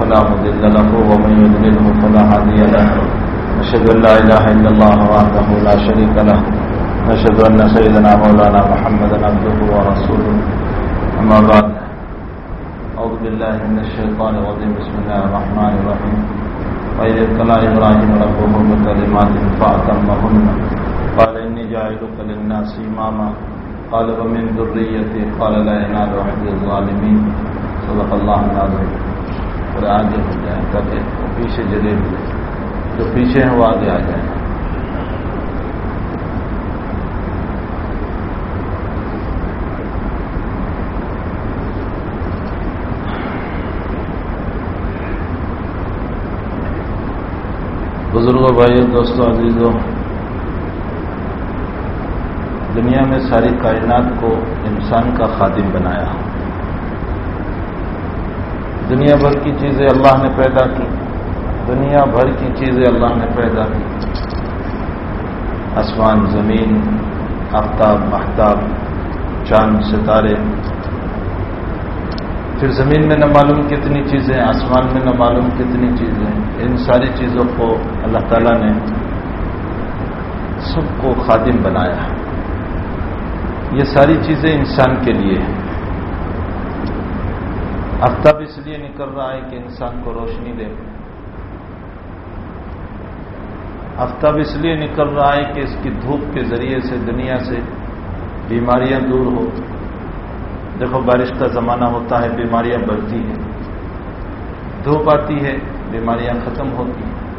فلا مضل له، ومن يضلله فلا هادي له. نشهد أن لا إله إلا الله وحده لا شريك له. نشهد أن سيدنا مولانا محمدا عبده ورسوله. أما بعد، أعوذ بالله من الشيطان الرجيم. بسم الله الرحمن الرحيم. وإذ ابتلى إبراهيم ربه بكلمات فأتمهن. قال إني جاعلك للناس إماما. قال، ومن ذريتي؟ قال، لا ينال عهد الظالمين. صدق الله العظيم. اور آگے ہو جائیں تاکہ پیچھے جگہ ملے جو پیچھے ہیں وہ آگے آ جائیں۔ بزرگوں، بھائیوں، دوستوں، عزیزوں، دنیا میں ساری کائنات کو انسان کا خادم بنایا۔ دنیا بھر کی چیزیں اللہ نے پیدا کی، دنیا بھر کی چیزیں اللہ نے پیدا کی۔ آسمان، زمین، آفتاب محتاب چاند، ستارے۔ پھر زمین میں نہ معلوم کتنی چیزیں، آسمان میں نہ معلوم کتنی چیزیں۔ ان ساری چیزوں کو اللہ تعالیٰ نے سب کو خادم بنایا۔ یہ ساری چیزیں انسان کے لیے ہیں۔ آفتاب اس لیے نکل رہا ہے کہ انسان کو روشنی دے آفتاب اس لیے نکل رہا ہے کہ اس کی دھوپ کے ذریعے سے دنیا سے بیماریاں دور ہو۔ دیکھو بارش کا زمانہ ہوتا ہے، بیماریاں بڑھتی ہیں۔ دھوپ آتی ہے، بیماریاں ختم ہوتی ہیں۔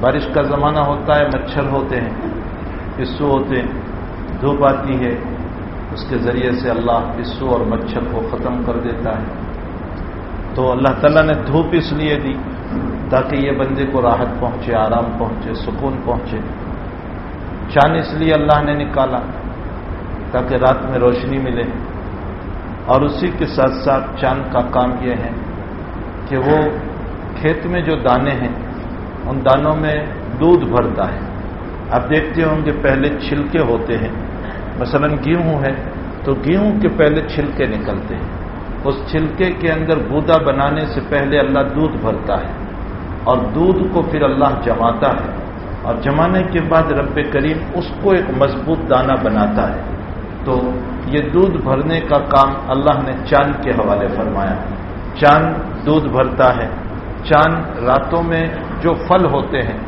بارش کا زمانہ ہوتا ہے، مچھر ہوتے ہیں، پسو ہوتے ہیں۔ دھوپ آتی ہے، اس کے ذریعے سے اللہ پسو اور مچھر کو ختم کر دیتا ہے۔ تو اللہ تعالیٰ نے دھوپ اس لیے دی تاکہ یہ بندے کو راحت پہنچے، آرام پہنچے، سکون پہنچے۔ چاند اس لیے اللہ نے نکالا تاکہ رات میں روشنی ملے۔ اور اسی کے ساتھ ساتھ چاند کا کام یہ ہے کہ وہ کھیت میں جو دانے ہیں، ان دانوں میں دودھ بھرتا ہے۔ آپ دیکھتے ہوں گے پہلے چھلکے ہوتے ہیں۔ مثلا گیہوں ہے تو گیہوں کے پہلے چھلکے نکلتے ہیں۔ اس چھلکے کے اندر بودا بنانے سے پہلے اللہ دودھ بھرتا ہے اور دودھ کو پھر اللہ جماتا ہے اور جمانے کے بعد رب کریم اس کو ایک مضبوط دانہ بناتا ہے۔ تو یہ دودھ بھرنے کا کام اللہ نے چاند کے حوالے فرمایا۔ چاند دودھ بھرتا ہے۔ چاند راتوں میں جو پھل ہوتے ہیں،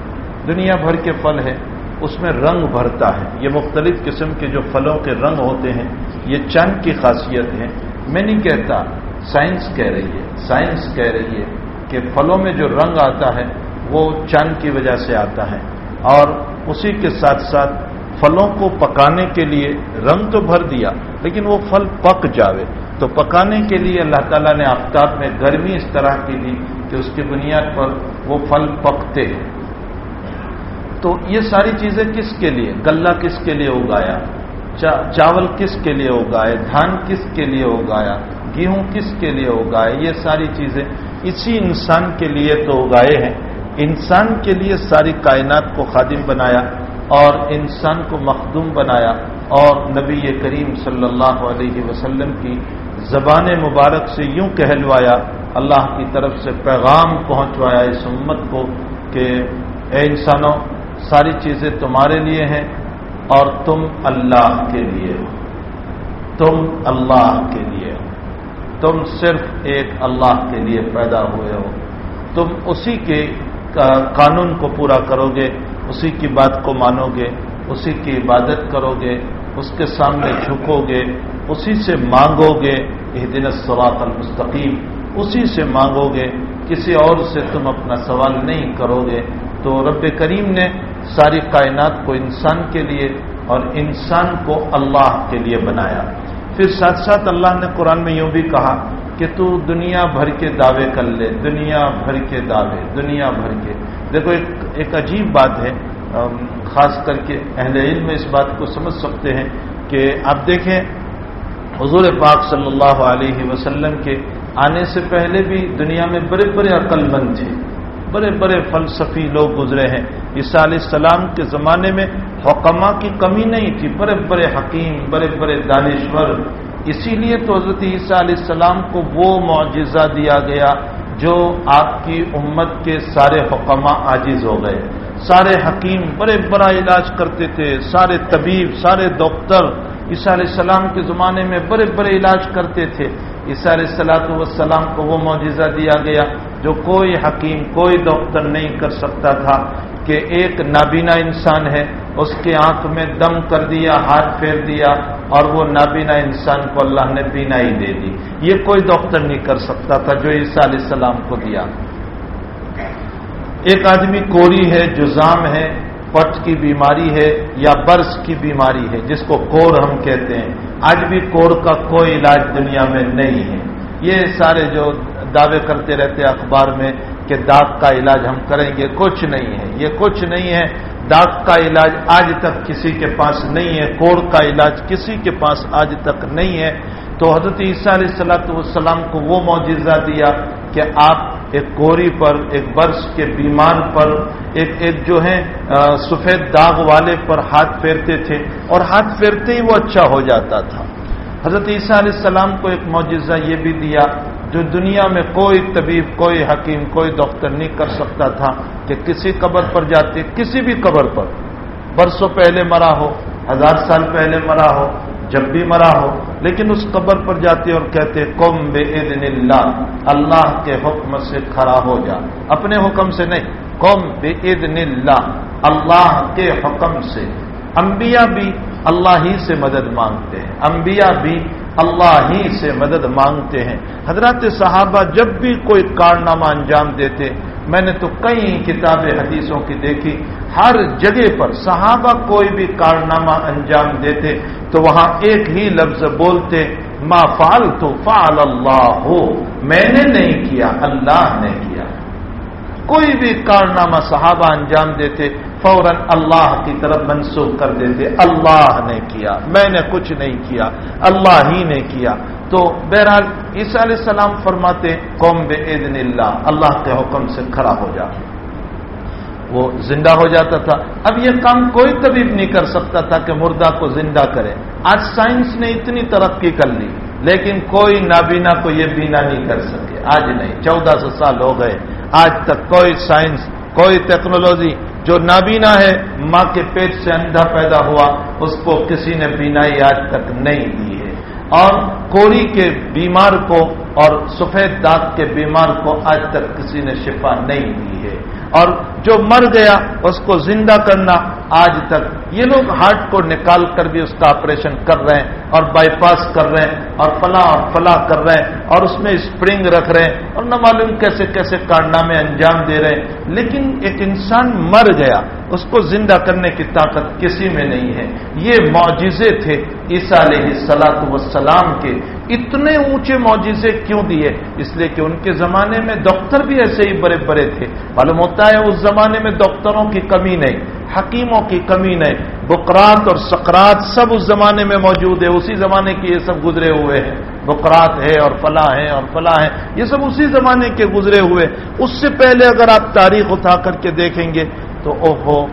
دنیا بھر کے پھل ہے اس میں رنگ بھرتا ہے۔ یہ مختلف قسم کے جو پھلوں کے رنگ ہوتے ہیں، یہ چاند کی خاصیت ہے میں نہیں کہتا، سائنس کہہ رہی ہے، سائنس کہہ رہی ہے کہ پھلوں میں جو رنگ آتا ہے، وہ چاند کی وجہ سے آتا ہے۔ اور اسی کے ساتھ ساتھ پھلوں کو پکانے کے لیے رنگ تو بھر دیا، لیکن وہ پھل پک جاوے۔ تو پکانے کے لیے اللہ تعالیٰ نے آفتاب میں گرمی اس طرح کی دی کہ اس کی بنیاد پر وہ پھل پکتے ہیں۔ تو یہ ساری چیزیں کس کے لیے؟ گلہ کس کے لیے اگایا؟ چاول کس کے لیے اگائے دھان کس کے لیے اگایا گیہوں کس کے لیے اگائے یہ ساری چیزیں اسی انسان کے لیے تو اگائے ہیں۔ انسان کے لیے ساری کائنات کو خادم بنایا اور انسان کو مخدوم بنایا اور نبی کریم صلی اللہ علیہ وسلم کی زبان مبارک سے یوں کہلوایا، اللہ کی طرف سے پیغام پہنچوایا اس امت کو کہ اے انسانوں، ساری چیزیں تمہارے لیے ہیں اور تم اللہ کے لیے ہو۔ تم اللہ کے لیے ہو۔ تم صرف ایک اللہ کے لیے پیدا ہوئے ہو۔ تم اسی کے قانون کو پورا کرو گے اسی کی بات کو مانو گے اسی کی عبادت کرو گے اس کے سامنے جھکو گے اسی سے مانگو گے یہ دن سوات المستقیم۔ اسی سے مانگو گے کسی اور سے تم اپنا سوال نہیں کرو گے تو رب کریم نے ساری کائنات کو انسان کے لیے اور انسان کو اللہ کے لیے بنایا۔ پھر ساتھ ساتھ اللہ نے قرآن میں یوں بھی کہا کہ تو دنیا بھر کے دعوے کر لے، دنیا بھر کے دعوے، دنیا بھر کے۔ دیکھو، ایک ایک عجیب بات ہے۔ خاص کر کے اہل علم میں اس بات کو سمجھ سکتے ہیں کہ آپ دیکھیں، حضور پاک صلی اللہ علیہ وسلم کے آنے سے پہلے بھی دنیا میں بڑے بڑے عقل مند تھے۔ بڑے بڑے فلسفی لوگ گزرے ہیں۔ عیسیٰ علیہ السلام کے زمانے میں حکمہ کی کمی نہیں تھی، بڑے بڑے حکیم، بڑے بڑے دانشور۔ اسی لیے تو حضرت عیسیٰ علیہ السلام کو وہ معجزہ دیا گیا جو آپ کی امت کے سارے حکمہ عاجز ہو گئے۔ سارے حکیم بڑے بڑا علاج کرتے تھے، سارے طبیب، سارے ڈاکٹر۔ عیسیٰ علیہ السلام کے زمانے میں بڑے بڑے علاج کرتے تھے۔ عیسیٰ علیہ السلاۃ والسلام کو وہ معجزہ دیا گیا جو کوئی حکیم، کوئی ڈاکٹر نہیں کر سکتا تھا کہ ایک نابینا انسان ہے، اس کے آنکھ میں دم کر دیا، ہاتھ پھیر دیا اور وہ نابینا انسان کو اللہ نے بینا ہی دے دی۔ یہ کوئی ڈاکٹر نہیں کر سکتا تھا جو عیسیٰ علیہ السلام کو دیا۔ ایک آدمی کوری ہے، جزام ہے، پٹ کی بیماری ہے یا برس کی بیماری ہے، جس کو کور ہم کہتے ہیں۔ آج بھی کور کا کوئی علاج دنیا میں نہیں ہے۔ یہ سارے جو دعوے کرتے رہتے اخبار میں کہ داغ کا علاج ہم کریں گے، کچھ نہیں ہے۔ یہ کچھ نہیں ہے۔ داغ کا علاج آج تک کسی کے پاس نہیں ہے۔ کوڑ کا علاج کسی کے پاس آج تک نہیں ہے۔ تو حضرت عیسیٰ علیہ السلاۃ والسلام کو وہ معجزہ دیا کہ آپ ایک کوری پر، ایک برس کے بیمار پر، ایک ایک جو ہے سفید داغ والے پر ہاتھ پھیرتے تھے اور ہاتھ پھیرتے ہی وہ اچھا ہو جاتا تھا۔ حضرت عیسیٰ علیہ السلام کو ایک معجزہ یہ بھی دیا جو دنیا میں کوئی طبیب، کوئی حکیم، کوئی ڈاکٹر نہیں کر سکتا تھا کہ کسی قبر پر جاتے، کسی بھی قبر پر۔ برسوں پہلے مرا ہو، ہزار سال پہلے مرا ہو جب بھی مرا ہو، لیکن اس قبر پر جاتے اور کہتے کم بے عدن اللہ اللہ کے حکم سے کھڑا ہو جا۔ اپنے حکم سے نہیں قوم بے عدن اللہ اللہ کے حکم سے۔ انبیاء بھی اللہ ہی سے مدد مانگتے ہیں۔ انبیاء بھی اللہ ہی سے مدد مانگتے ہیں۔ حضرات صحابہ جب بھی کوئی کارنامہ انجام دیتے، میں نے تو کئی کتابیں حدیثوں کی دیکھی، ہر جگہ پر صحابہ کوئی بھی کارنامہ انجام دیتے تو وہاں ایک ہی لفظ بولتے، ما فال تو فال اللہ ہو میں نے نہیں کیا، اللہ نے کیا۔ کوئی بھی کارنامہ صحابہ انجام دیتے، فوراً اللہ کی طرف منسوخ کر دیتے، اللہ نے کیا، میں نے کچھ نہیں کیا، اللہ ہی نے کیا۔ تو بہرحال عیسیٰ علیہ السلام فرماتے قوم بے عدن اللہ اللہ کے حکم سے کھڑا ہو جا۔ وہ زندہ ہو جاتا تھا۔ اب یہ کام کوئی طبیب نہیں کر سکتا تھا کہ مردہ کو زندہ کرے۔ آج سائنس نے اتنی ترقی کر لی، لیکن کوئی نابینا کو یہ بینا نہیں کر سکے۔ آج نہیں، چودہ سو سال ہو گئے۔ آج تک کوئی سائنس، کوئی ٹیکنالوجی جو نابینا ہے، ماں کے پیٹ سے اندھا پیدا ہوا، اس کو کسی نے بینائی آج تک نہیں دی ہے۔ اور کوری کے بیمار کو اور سفید دانت کے بیمار کو آج تک کسی نے شفا نہیں دی ہے۔ اور جو مر گیا، اس کو زندہ کرنا آج تک۔ یہ لوگ ہارٹ کو نکال کر بھی اس کا آپریشن کر رہے ہیں اور بائی پاس کر رہے ہیں اور فلاں اور فلاں کر رہے ہیں اور اس میں اسپرنگ رکھ رہے ہیں اور نہ معلوم کیسے کیسے کارنامے انجام دے رہے ہیں۔ لیکن ایک انسان مر گیا، اس کو زندہ کرنے کی طاقت کسی میں نہیں ہے۔ یہ معجزے تھے عیسیٰ علیہ سلاط وسلام کے اتنے اونچے معجزے کیوں دیے؟ اس لیے کہ ان کے زمانے میں ڈاکٹر بھی ایسے ہی بڑے بڑے تھے۔ معلوم ہوتا ہے اس زمانے میں ڈاکٹروں کی کمی نہیں، حکیموں کی کمی نہیں۔ بکرات اور سکرات سب اس زمانے میں موجود ہے اسی زمانے کے یہ سب گزرے ہوئے ہیں۔ بکرات ہے اور فلاں ہے اور فلاں ہے یہ سب اسی زمانے کے گزرے ہوئے۔ اس سے پہلے اگر آپ تاریخ اٹھا کر کے دیکھیں گے تو اوہو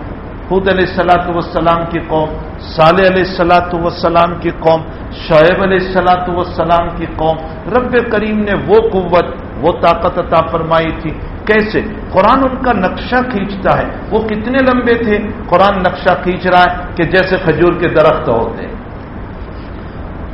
خود علیہ السلاۃ والسلام کی قوم صالح علیہ السلاۃ وسلام کی قوم، شعیب علیہ السلاۃ وسلام کی قوم، رب کریم نے وہ قوت، وہ طاقت عطا فرمائی تھی۔ کیسے؟ قرآن ان کا نقشہ کھینچتا ہے۔ وہ کتنے لمبے تھے؟ قرآن نقشہ کھینچ رہا ہے کہ جیسے کھجور کے درخت ہوتے۔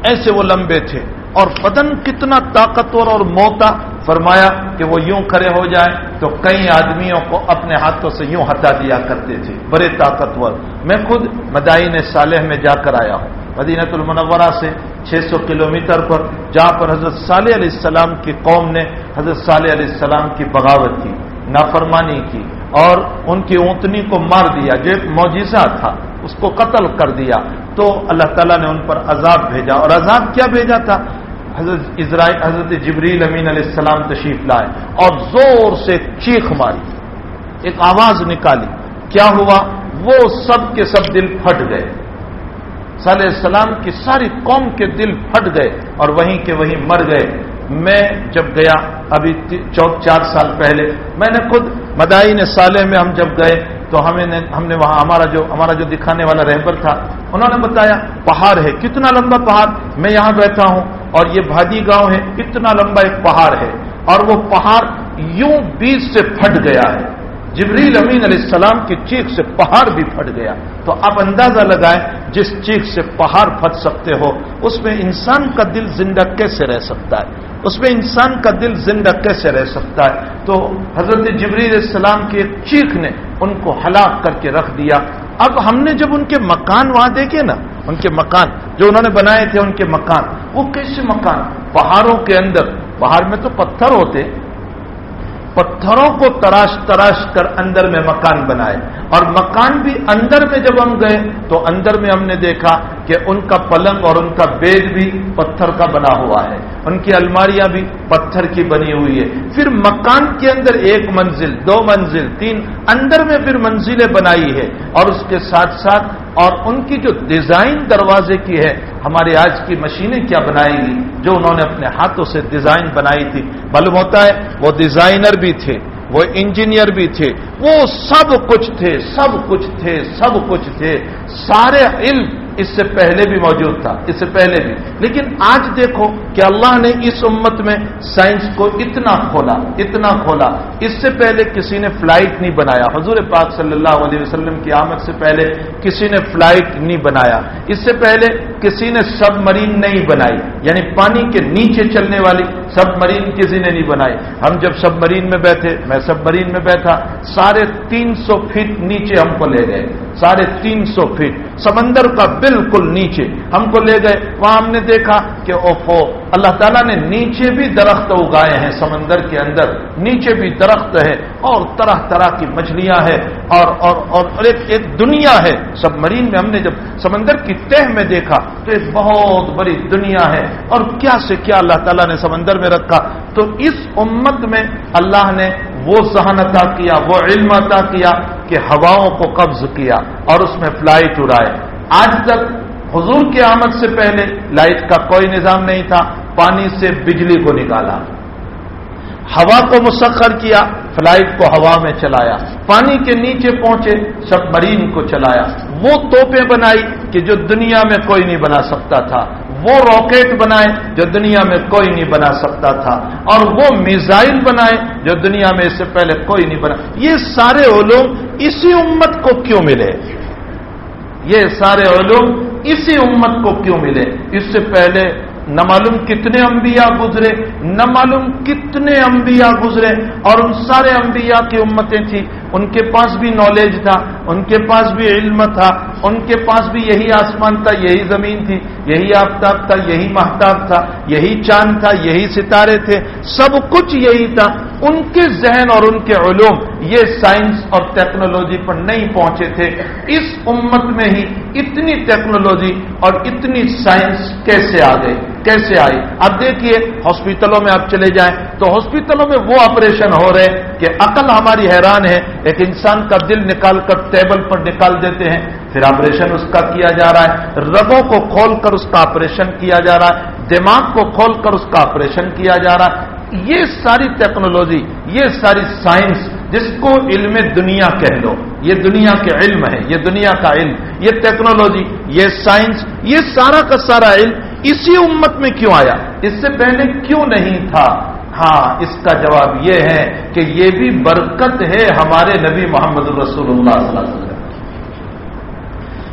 ایسے وہ لمبے تھے۔ اور بدن کتنا طاقتور اور موتا فرمایا کہ وہ یوں کھڑے ہو جائیں تو کئی آدمیوں کو اپنے ہاتھوں سے یوں ہٹا دیا کرتے تھے۔ بڑے طاقتور۔ میں خود مدائن صالح میں جا کر آیا ہوں۔ مدینت المنورہ سے چھ سو کلو پر، جہاں پر حضرت صالح علیہ السلام کی قوم نے حضرت صالح علیہ السلام کی بغاوت کی، نافرمانی کی اور ان کی اونتنی کو مار دیا، جو ایک معجزہ تھا، اس کو قتل کر دیا۔ تو اللہ تعالیٰ نے ان پر عذاب بھیجا اور عذاب کیا بھیجا تھا؟ حضرت اسرائیل، حضرت جبریل امین علیہ السلام تشریف لائے اور زور سے چیخ ماری، ایک آواز نکالی۔ کیا ہوا؟ وہ سب کے سب دل پھٹ گئے۔ صلی السلام کی ساری قوم کے دل پھٹ گئے اور وہیں کے وہیں مر گئے۔ میں جب گیا، ابھی چار سال پہلے، میں نے خود مدائن سالے میں ہم جب گئے تو ہمیں نے ہم نے وہاں ہمارا جو ہمارا جو دکھانے والا رہبر تھا، انہوں نے بتایا، پہاڑ ہے، کتنا لمبا پہاڑ؟ میں یہاں بیٹھا ہوں اور یہ بھاجی گاؤں ہے کتنا لمبا ایک پہاڑ ہے اور وہ پہاڑ یوں بیچ سے پھٹ گیا ہے۔ جبریل امین علیہ السلام کی چیخ سے پہاڑ بھی پھٹ گیا۔ تو آپ اندازہ لگائیں جس چیخ سے پہاڑ پھٹ سکتے ہو، اس میں انسان کا دل زندہ کیسے رہ سکتا ہے؟ اس میں انسان کا دل زندہ کیسے رہ سکتا ہے؟ تو حضرت جبریل السلام کی ایک چیخ نے ان کو ہلاک کر کے رکھ دیا۔ اب ہم نے جب ان کے مکان وہاں دیکھے نا، ان کے مکان، جو انہوں نے بنائے تھے ان کے مکان، وہ کیسے مکان؟ پہاڑوں کے اندر۔ پہاڑ میں تو پتھر ہوتے۔ پتھروں کو تراش تراش کر اندر میں مکان بنائے۔ اور مکان بھی اندر میں جب ہم گئے تو اندر میں ہم نے دیکھا کہ ان کا پلنگ اور ان کا بیگ بھی پتھر کا بنا ہوا ہے۔ ان کی الماریاں بھی پتھر کی بنی ہوئی ہے۔ پھر مکان کے اندر ایک منزل، دو منزل، تین، اندر میں پھر منزلیں بنائی ہے۔ اور اس کے ساتھ ساتھ اور ان کی جو ڈیزائن دروازے کی ہے ہمارے آج کی مشینیں کیا بنائے گی؟ جو انہوں نے اپنے ہاتھوں سے ڈیزائن بنائی تھی۔ معلوم ہوتا ہے، وہ ڈیزائنر بھی تھے، وہ انجینئر بھی تھے، وہ سب کچھ تھے، سب کچھ تھے، سب کچھ تھے۔ سارے علم اس سے پہلے بھی موجود تھا، اس سے پہلے بھی۔ لیکن آج دیکھو کہ اللہ نے اس امت میں سائنس کو اتنا کھولا اتنا کھولا۔ اس سے پہلے کسی نے فلائٹ نہیں بنایا۔ حضور پاک صلی اللہ علیہ وسلم کی آمد سے پہلے کسی نے فلائٹ نہیں بنایا۔ اس سے پہلے کسی نے سب مرین نہیں بنائی یعنی پانی کے نیچے چلنے والی سب مرین کسی نے نہیں بنائی۔ ہم جب سب مرین میں بیٹھے، میں سب مرین میں بیٹھا سارے تین سو فٹ نیچے ہم کو لے گئے۔ ساڑھے تین سو فٹ، سمندر کا بالکل نیچے ہم کو لے گئے۔ وہاں ہم نے دیکھا کہ اوفو، اللہ تعالیٰ نے نیچے بھی درخت اگائے ہیں سمندر کے اندر، نیچے بھی درخت ہے اور طرح طرح کی مچھلیاں ہے اور اور اور ایک ایک دنیا ہے۔ سب مرین میں ہم نے جب سمندر کی تہ میں دیکھا تو ایک بہت بڑی دنیا ہے۔ اور کیا سے کیا اللہ تعالیٰ نے سمندر میں رکھا؟ تو اس امت میں اللہ نے وہ ذہن عطا کیا، وہ علم عطا کیا کہ ہواؤں کو قبض کیا اور اس میں فلائٹ اڑائے۔ آج تک حضور کی آمد سے پہلے لائٹ کا کوئی نظام نہیں تھا، پانی سے بجلی کو نکالا۔ ہوا کو مسخر کیا، فلائٹ کو ہوا میں چلایا۔ پانی کے نیچے پہنچے سب مرین کو چلایا۔ وہ توپیں بنائی کہ جو دنیا میں کوئی نہیں بنا سکتا تھا۔ وہ راکٹ بنائے جو دنیا میں کوئی نہیں بنا سکتا تھا۔ اور وہ میزائل بنائے جو دنیا میں اس سے پہلے کوئی نہیں بنا۔ یہ سارے علوم اسی امت کو کیوں ملے؟ یہ سارے علوم اسی امت کو کیوں ملے؟ اس سے پہلے نہ معلوم کتنے انبیاء گزرے، نہ معلوم کتنے انبیاء گزرے، اور ان سارے انبیاء کی امتیں تھیں۔ ان کے پاس بھی نالج تھا، ان کے پاس بھی علم تھا، ان کے پاس بھی یہی آسمان تھا، یہی زمین تھی، یہی آفتاب تھا، یہی محتاب تھا، یہی چاند تھا، یہی ستارے تھے، سب کچھ یہی تھا۔ ان کے ذہن اور ان کے علوم یہ سائنس اور ٹیکنالوجی پر نہیں پہنچے تھے۔ اس امت میں ہی اتنی ٹیکنالوجی اور اتنی سائنس کیسے آ گئی؟ کیسے آئی؟ اب دیکھیے ہاسپٹلوں میں آپ چلے جائیں تو ہاسپٹلوں میں وہ آپریشن ہو رہے کہ عقل ہماری حیران ہے، ایک انسان کا دل نکال کر ٹیبل پر نکال دیتے ہیں، پھر آپریشن اس کا کیا جا رہا ہے؟ رگوں کو کھول کر اس کا آپریشن کیا جا رہا ہے، دماغ کو کھول کر اس کا آپریشن کیا جا رہا ہے۔ یہ ساری ٹیکنالوجی، یہ ساری سائنس، جس کو علم دنیا کہہ لو یہ دنیا کے علم ہے، یہ دنیا کا علم، یہ ٹیکنالوجی، یہ سائنس، یہ سارا کا سارا علم اسی امت میں کیوں آیا؟ اس سے پہلے کیوں نہیں تھا؟ ہاں اس کا جواب یہ ہے کہ یہ بھی برکت ہے ہمارے نبی محمد رسول اللہ صلی اللہ علیہ وسلم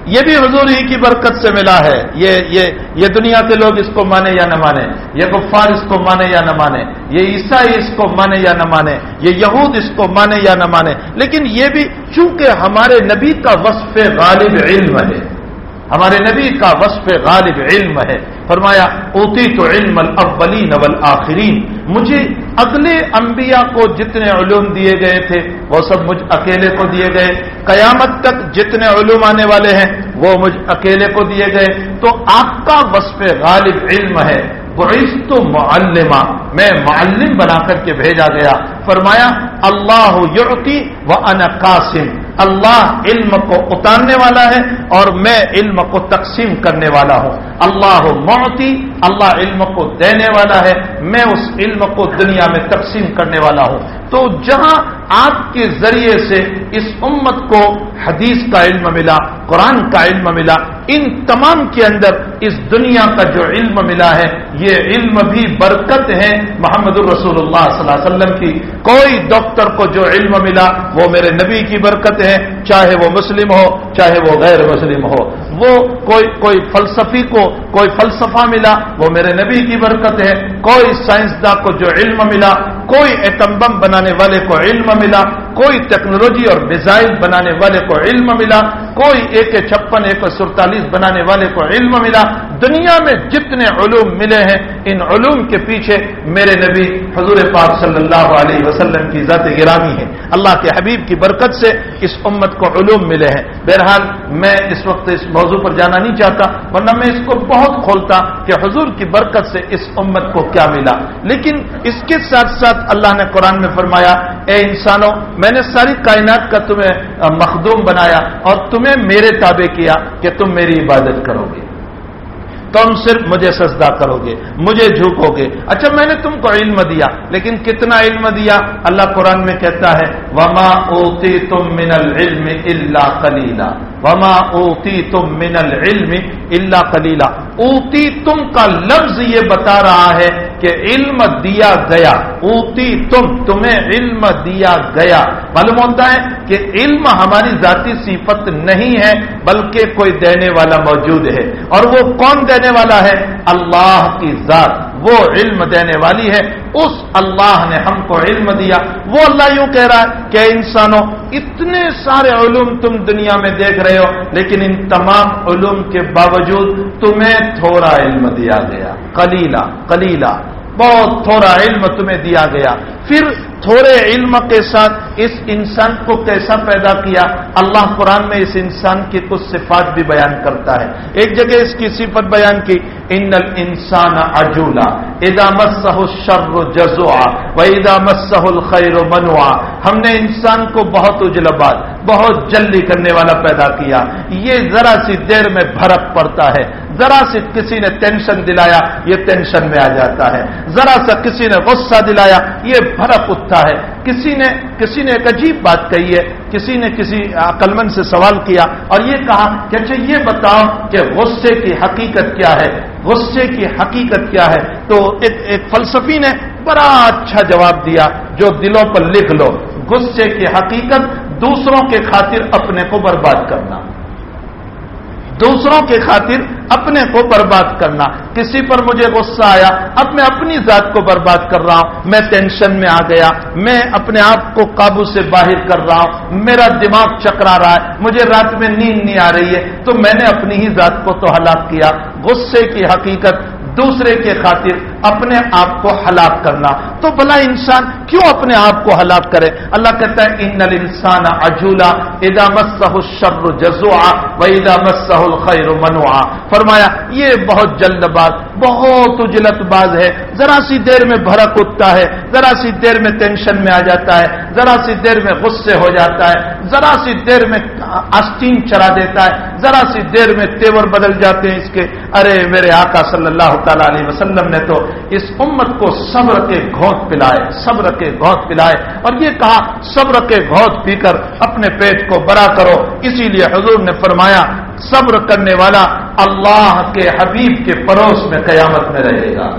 یہ بھی حضور ہی کی برکت سے ملا ہے۔ یہ یہ یہ دنیا کے لوگ اس کو مانے یا نہ مانے، یہ کفار اس کو مانے یا نہ مانے، یہ عیسائی اس کو مانے یا نہ مانے، یہ یہود اس کو مانے یا نہ مانے۔ لیکن یہ بھی چونکہ ہمارے نبی کا وصف غالب علم ہے۔ ہمارے نبی کا وصف غالب علم ہے۔ فرمایا اوتی تو علم الاولین والآخرین۔ مجھے اگلے انبیاء کو جتنے علوم دیے گئے تھے، وہ سب مجھ اکیلے کو دیے گئے۔ قیامت تک جتنے علوم آنے والے ہیں، وہ مجھ اکیلے کو دیے گئے۔ تو آپ کا وصف غالب علم ہے۔ بعثت معلمہ میں معلم بنا کر کے بھیجا گیا۔ فرمایا، اللہ یعطی و انا قاسم۔ اللہ علم کو اتارنے والا ہے اور میں علم کو تقسیم کرنے والا ہوں۔ اللہ معتی اللہ علم کو دینے والا ہے۔ میں اس علم کو دنیا میں تقسیم کرنے والا ہوں۔ تو جہاں آپ کے ذریعے سے اس امت کو حدیث کا علم ملا، قرآن کا علم ملا، ان تمام کے اندر اس دنیا کا جو علم ملا ہے، یہ علم بھی برکت ہے محمد الرسول اللہ صلی اللہ علیہ وسلم کی۔ کوئی ڈاکٹر کو جو علم ملا، وہ میرے نبی کی برکت ہے، چاہے وہ مسلم ہو، چاہے وہ غیر مسلم ہو۔ وہ کوئی کوئی فلسفی کو کوئی فلسفہ ملا، وہ میرے نبی کی برکت ہے۔ کوئی سائنسداں کو جو علم ملا، کوئی ایٹم بم بنانے والے کو علم ملا۔ کوئی ٹیکنالوجی اور میزائل بنانے والے کو علم ملا، کوئی ایک چھپن، ایک سڑتالیس بنانے والے کو علم ملا۔ دنیا میں جتنے علوم ملے ہیں، ان علوم کے پیچھے میرے نبی حضور پاک صلی اللہ علیہ وسلم کی ذات گرامی ہے اللہ کے حبیب کی برکت سے اس امت کو علوم ملے ہیں۔ بہرحال میں اس وقت اس موضوع پر جانا نہیں چاہتا، ورنہ میں اس کو بہت کھولتا کہ حضور کی برکت سے اس امت کو کیا ملا۔ لیکن اس کے ساتھ ساتھ اللہ نے قرآن میں فرمایا اے انسانوں، میں نے ساری کائنات کا تمہیں مخدوم بنایا اور تمہیں میرے تابع کیا کہ تم میری عبادت کرو گے۔ تم صرف مجھے سجدہ کرو گے، مجھے جھوکو گے۔ اچھا میں نے تم کو علم دیا، لیکن کتنا علم دیا؟ اللہ قرآن میں کہتا ہے، وما اوتی تم من العلم اللہ کلیلہ وما اوتی تم من العلم اللہ کلیلہ اوتی تم کا لفظ یہ بتا رہا ہے کہ علم دیا گیا۔ اوتی تم تمہیں علم دیا گیا۔ معلوم ہوتا ہے کہ علم ہماری ذاتی صفت نہیں ہے، بلکہ کوئی دینے والا موجود ہے۔ اور وہ کون دینے والا ہے؟ اللہ کی ذات۔ وہ علم دینے والی ہے، اس اللہ نے ہم کو علم دیا۔ وہ اللہ یوں کہہ رہا ہے کہ انسانوں، اتنے سارے علوم تم دنیا میں دیکھ رہے ہو، لیکن ان تمام علوم کے باوجود تمہیں تھوڑا علم دیا گیا۔ کلیلہ کلیلہ بہت تھوڑا علم تمہیں دیا گیا۔ پھر تھوڑے علم کے ساتھ اس انسان کو کیسا پیدا کیا؟ اللہ قرآن میں اس انسان کی کچھ صفات بھی بیان کرتا ہے۔ ایک جگہ اس کی صفت بیان کی، ان انسان اجولا ادا مسح شر جزوا و ادا مسح الخیر و منوا ہم نے انسان کو بہت اجلباد بہت جلدی کرنے والا پیدا کیا۔ یہ ذرا سی دیر میں بھرک پڑتا ہے۔ ذرا سی کسی نے ٹینشن دلایا، یہ ٹینشن میں آ جاتا ہے۔ ذرا سا کسی نے غصہ دلایا، یہ بھرک اٹھتا ہے۔ کسی نے کسی نے ایک عجیب بات کہی ہے، کسی نے کسی عقلمند سے سوال کیا اور یہ کہا کہ اچھا یہ بتاؤ کہ غصے کی حقیقت کیا ہے۔ غصے کی حقیقت کیا ہے؟ تو ایک ایک فلسفی نے بڑا اچھا جواب دیا جو دلوں پر لکھ لو۔ غصے کی حقیقت دوسروں کے خاطر اپنے کو برباد کرنا۔ دوسروں کے خاطر اپنے کو برباد کرنا۔ کسی پر مجھے غصہ آیا، اب میں اپنی ذات کو برباد کر رہا ہوں۔ میں ٹینشن میں آ گیا، میں اپنے آپ کو قابو سے باہر کر رہا ہوں۔ میرا دماغ چکرا رہا ہے، مجھے رات میں نیند نہیں آ رہی ہے۔ تو میں نے اپنی ہی ذات کو تو ہلاک کیا۔ غصے کی حقیقت دوسرے کے خاطر اپنے آپ کو ہلاک کرنا۔ تو بلا انسان کیوں اپنے آپ کو ہلاک کرے؟ اللہ کہتا ہے، ان انسان اجولا ادا مسح شر جزوا و ادا مسح الخیر منوا فرمایا، یہ بہت جلد باز، بہت اجلت باز ہے۔ ذرا سی دیر میں بھرک اٹھتا ہے، ذرا سی دیر میں ٹینشن میں آ جاتا ہے، ذرا سی دیر میں غصے ہو جاتا ہے، ذرا سی دیر میں آستین چلا دیتا ہے، ذرا سی دیر میں تیور بدل جاتے ہیں اس کے۔ ارے، میرے آقا صلی اللہ تعالی علیہ وسلم نے تو اس امت کو صبر کے گھونٹ پلائے، صبر کے گھونٹ پلائے۔ اور یہ کہا، صبر کے گھونٹ پی کر اپنے پیٹ کو بڑا کرو۔ اسی لیے حضور نے فرمایا، صبر کرنے والا اللہ کے حبیب کے پڑوس میں قیامت میں رہے گا۔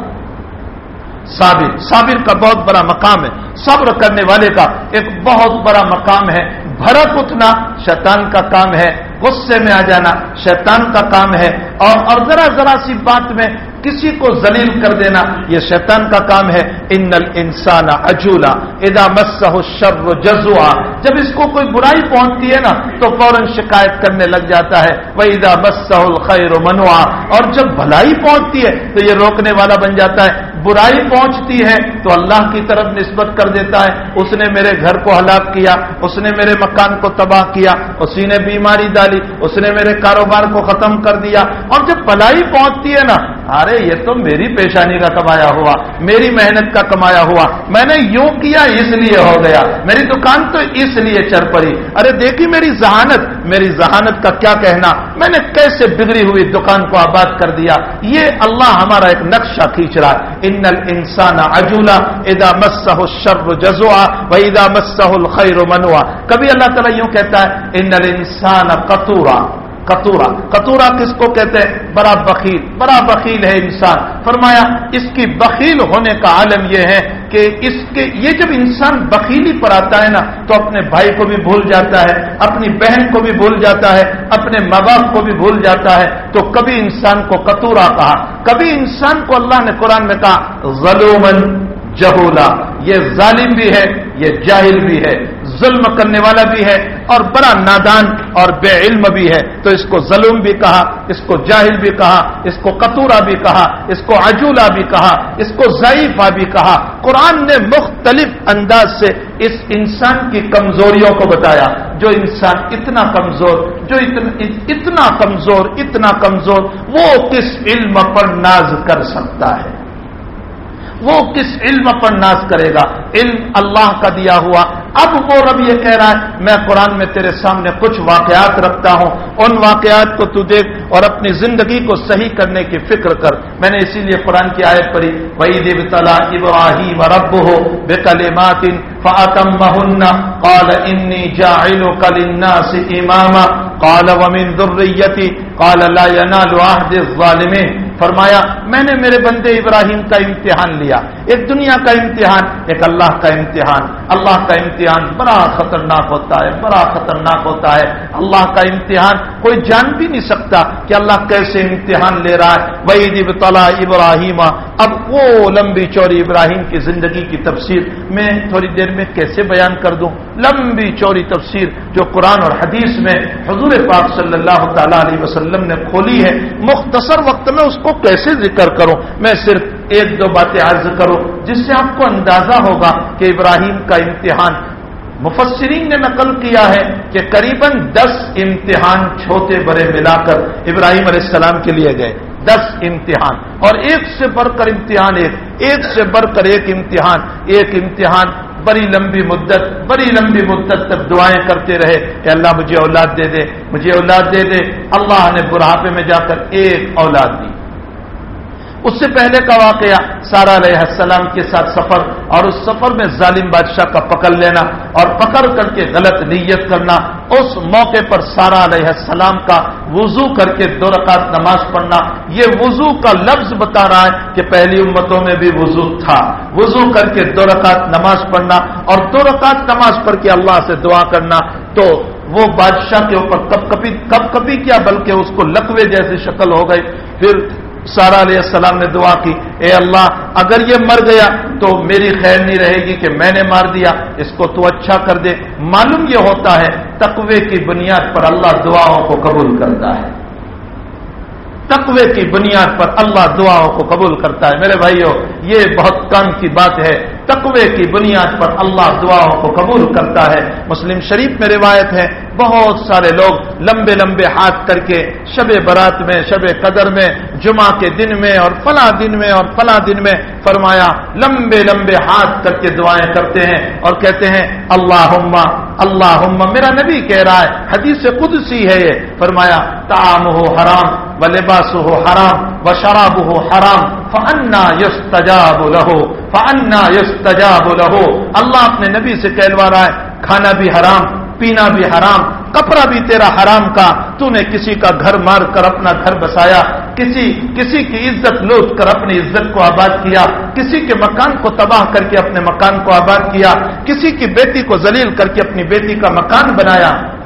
صابر صابر کا بہت بڑا مقام ہے۔ صبر کرنے والے کا ایک بہت بڑا مقام ہے۔ بھرک اٹھنا شیطان کا کام ہے۔ غصے میں آ جانا شیطان کا کام ہے۔ اور اور ذرا ذرا سی بات میں کسی کو ذلیل کر دینا یہ شیطان کا کام ہے۔ ان انسان اجولا ادا مسح شر جزوا جب اس کو کوئی برائی پہنچتی ہے نا، تو فوراً شکایت کرنے لگ جاتا ہے۔ وہ ادا مسح الخیر منوا اور جب بھلائی پہنچتی ہے، تو یہ روکنے والا بن جاتا ہے۔ برائی پہنچتی ہے، تو اللہ کی طرف نسبت کر دیتا ہے۔ اس نے میرے گھر کو ہلاک کیا، اس نے میرے مکان کو تباہ کیا، اسی نے بیماری ڈالی، اس نے میرے کاروبار کو ختم کر دیا۔ اور جب بلائی پہنچتی ہے نا ارے، یہ تو میری پیشانی کا کمایا ہوا، میری محنت کا کمایا ہوا۔ میں نے یوں کیا، اس لیے ہو گیا۔ میری دکان تو اس لیے چر پڑی۔ ارے، دیکھی میری ذہانت؟ میری ذہانت کا کیا کہنا؟ میں نے کیسے بگڑی ہوئی دکان کو آباد کر دیا؟ یہ اللہ ہمارا ایک نقشہ کھینچ رہا ان انسان اجولا ادا مسح شر جزوا و ادا مسح الخیر منوا کبھی اللہ تعالیٰ یوں کہتا ہے، ان انسان قطورا۔ کتورا کتورا کس کو کہتے ہیں؟ بڑا بخیل. بڑا بخیل ہے انسان. فرمایا، اس کی بخیل ہونے کا عالم یہ ہے کہ اس کے، یہ جب انسان بخیلی پر آتا ہے نا، تو اپنے بھائی کو بھی بھول جاتا ہے، اپنی بہن کو بھی بھول جاتا ہے، اپنے ماں باپ کو بھی بھول جاتا ہے۔ تو کبھی انسان کو کتورا کہا، کبھی انسان کو اللہ نے قرآن میں کہا ظلومن جہولا. یہ ظالم بھی ہے، یہ جاہل بھی ہے۔ ظلم کرنے والا بھی ہے اور بڑا نادان اور بے علم بھی ہے۔ تو اس کو ظلم بھی کہا، اس کو جاہل بھی کہا، اس کو کتورا بھی کہا، اس کو عجولا بھی کہا، اس کو ضعیفہ بھی کہا۔ قرآن نے مختلف انداز سے اس انسان کی کمزوریوں کو بتایا۔ جو انسان اتنا کمزور، جو اتنا اتنا کمزور اتنا کمزور، وہ کس علم پر ناز کر سکتا ہے؟ وہ کس علم پر ناز کرے گا؟ علم اللہ کا دیا ہوا۔ اب وہ رب یہ کہہ رہا ہے، میں قرآن میں تیرے سامنے کچھ واقعات رکھتا ہوں۔ ان واقعات کو تو دیکھ اور اپنی زندگی کو صحیح کرنے کی فکر کر۔ میں نے اسی لیے قرآن کی آیت پڑھی وہی دیو تلا ابراہیم رب ہو بے کل ماتن فاطم محن کال انی جا کل سے امام کال ومن درتی کال اللہ ظالمین فرمایا، میں نے میرے بندے ابراہیم کا امتحان لیا۔ ایک دنیا کا امتحان، ایک اللہ کا امتحان۔ اللہ کا امتحان بڑا خطرناک ہوتا ہے، بڑا خطرناک ہوتا ہے۔ اللہ کا امتحان، کوئی جان بھی نہیں سکتا کہ اللہ کیسے امتحان لے رہا ہے۔ وہی طلا ابراہیم اب وہ لمبی چوری ابراہیم کی زندگی کی تفسیر میں تھوڑی دیر میں کیسے بیان کر دوں؟ لمبی چوری تفسیر جو قرآن اور حدیث میں حضور پاک صلی اللہ تعالی علیہ وسلم نے کھولی ہے۔ مختصر وقت میں اس کو کیسے ذکر کروں؟ میں صرف ایک دو باتیں عرض کروں، جس سے آپ کو اندازہ ہوگا کہ ابراہیم کا امتحان مفسرین نے نقل کیا ہے کہ قریب دس امتحان چھوٹے بڑے ملا کر ابراہیم علیہ السلام کے لیے گئے۔ دس امتحان۔ اور ایک سے بڑھ کر امتحان ایک ایک سے بڑھ کر ایک امتحان۔ ایک امتحان بڑی لمبی مدت، بڑی لمبی مدت تک دعائیں کرتے رہے کہ اللہ مجھے اولاد دے دے، مجھے اولاد دے دے۔ اللہ نے بڑھاپے میں جا کر ایک اولاد دی۔ اس سے پہلے کا واقعہ سارا علیہ السلام کے ساتھ سفر اور اس سفر میں ظالم بادشاہ کا پکڑ لینا اور پکڑ کر کے غلط نیت کرنا، اس موقع پر سارا علیہ السلام کا وضو کر کے دو رکعت نماز پڑھنا، یہ وضو کا لفظ بتا رہا ہے کہ پہلی امتوں میں بھی وضو تھا۔ وضو کر کے دو رکعت نماز پڑھنا اور دو رکعت نماز پڑھ کے اللہ سے دعا کرنا، تو وہ بادشاہ کے اوپر کب کبھی کب کبھی کیا، بلکہ اس کو لکوے جیسی شکل ہو گئی۔ پھر سارا علیہ السلام نے دعا کی، اے اللہ، اگر یہ مر گیا تو میری خیر نہیں رہے گی کہ میں نے مار دیا، اس کو تو اچھا کر دے۔ معلوم یہ ہوتا ہے، تقوی کی بنیاد پر اللہ دعاؤں کو قبول کرتا ہے۔ تقوی کی بنیاد پر اللہ دعاؤں کو قبول کرتا ہے۔ میرے بھائیوں یہ بہت کم کی بات ہے۔ تقوی کی بنیاد پر اللہ دعاؤں کو قبول کرتا ہے۔ مسلم شریف میں روایت ہے بہت سارے لوگ لمبے لمبے ہاتھ کر کے شب برات میں، شب قدر میں، جمعہ کے دن میں اور فلاں دن میں اور فلاں دن میں فرمایا، لمبے لمبے ہاتھ کر کے دعائیں کرتے ہیں اور کہتے ہیں اللہ اللہ میرا نبی کہہ رہا ہے، حدیث قدسی ہے یہ۔ فرمایا تام ہو حرام و لباس ہو حرام و شراب ہو حرام فنا یس تجاب لہو فنا یس تجاب لہو اللہ اپنے نبی سے کہلوا رہا ہے، کھانا بھی حرام پینا بھی حرام، کپڑا بھی تیرا حرام کا۔ تو نے کسی کا گھر مار کر اپنا گھر بسایا، کسی کسی کی عزت لوٹ کر اپنی عزت کو آباد کیا، کسی کے مکان کو تباہ کر کے اپنے مکان کو آباد کیا، کسی کی بیٹی کو ذلیل کر کے اپنی بیٹی کا مکان بنایا۔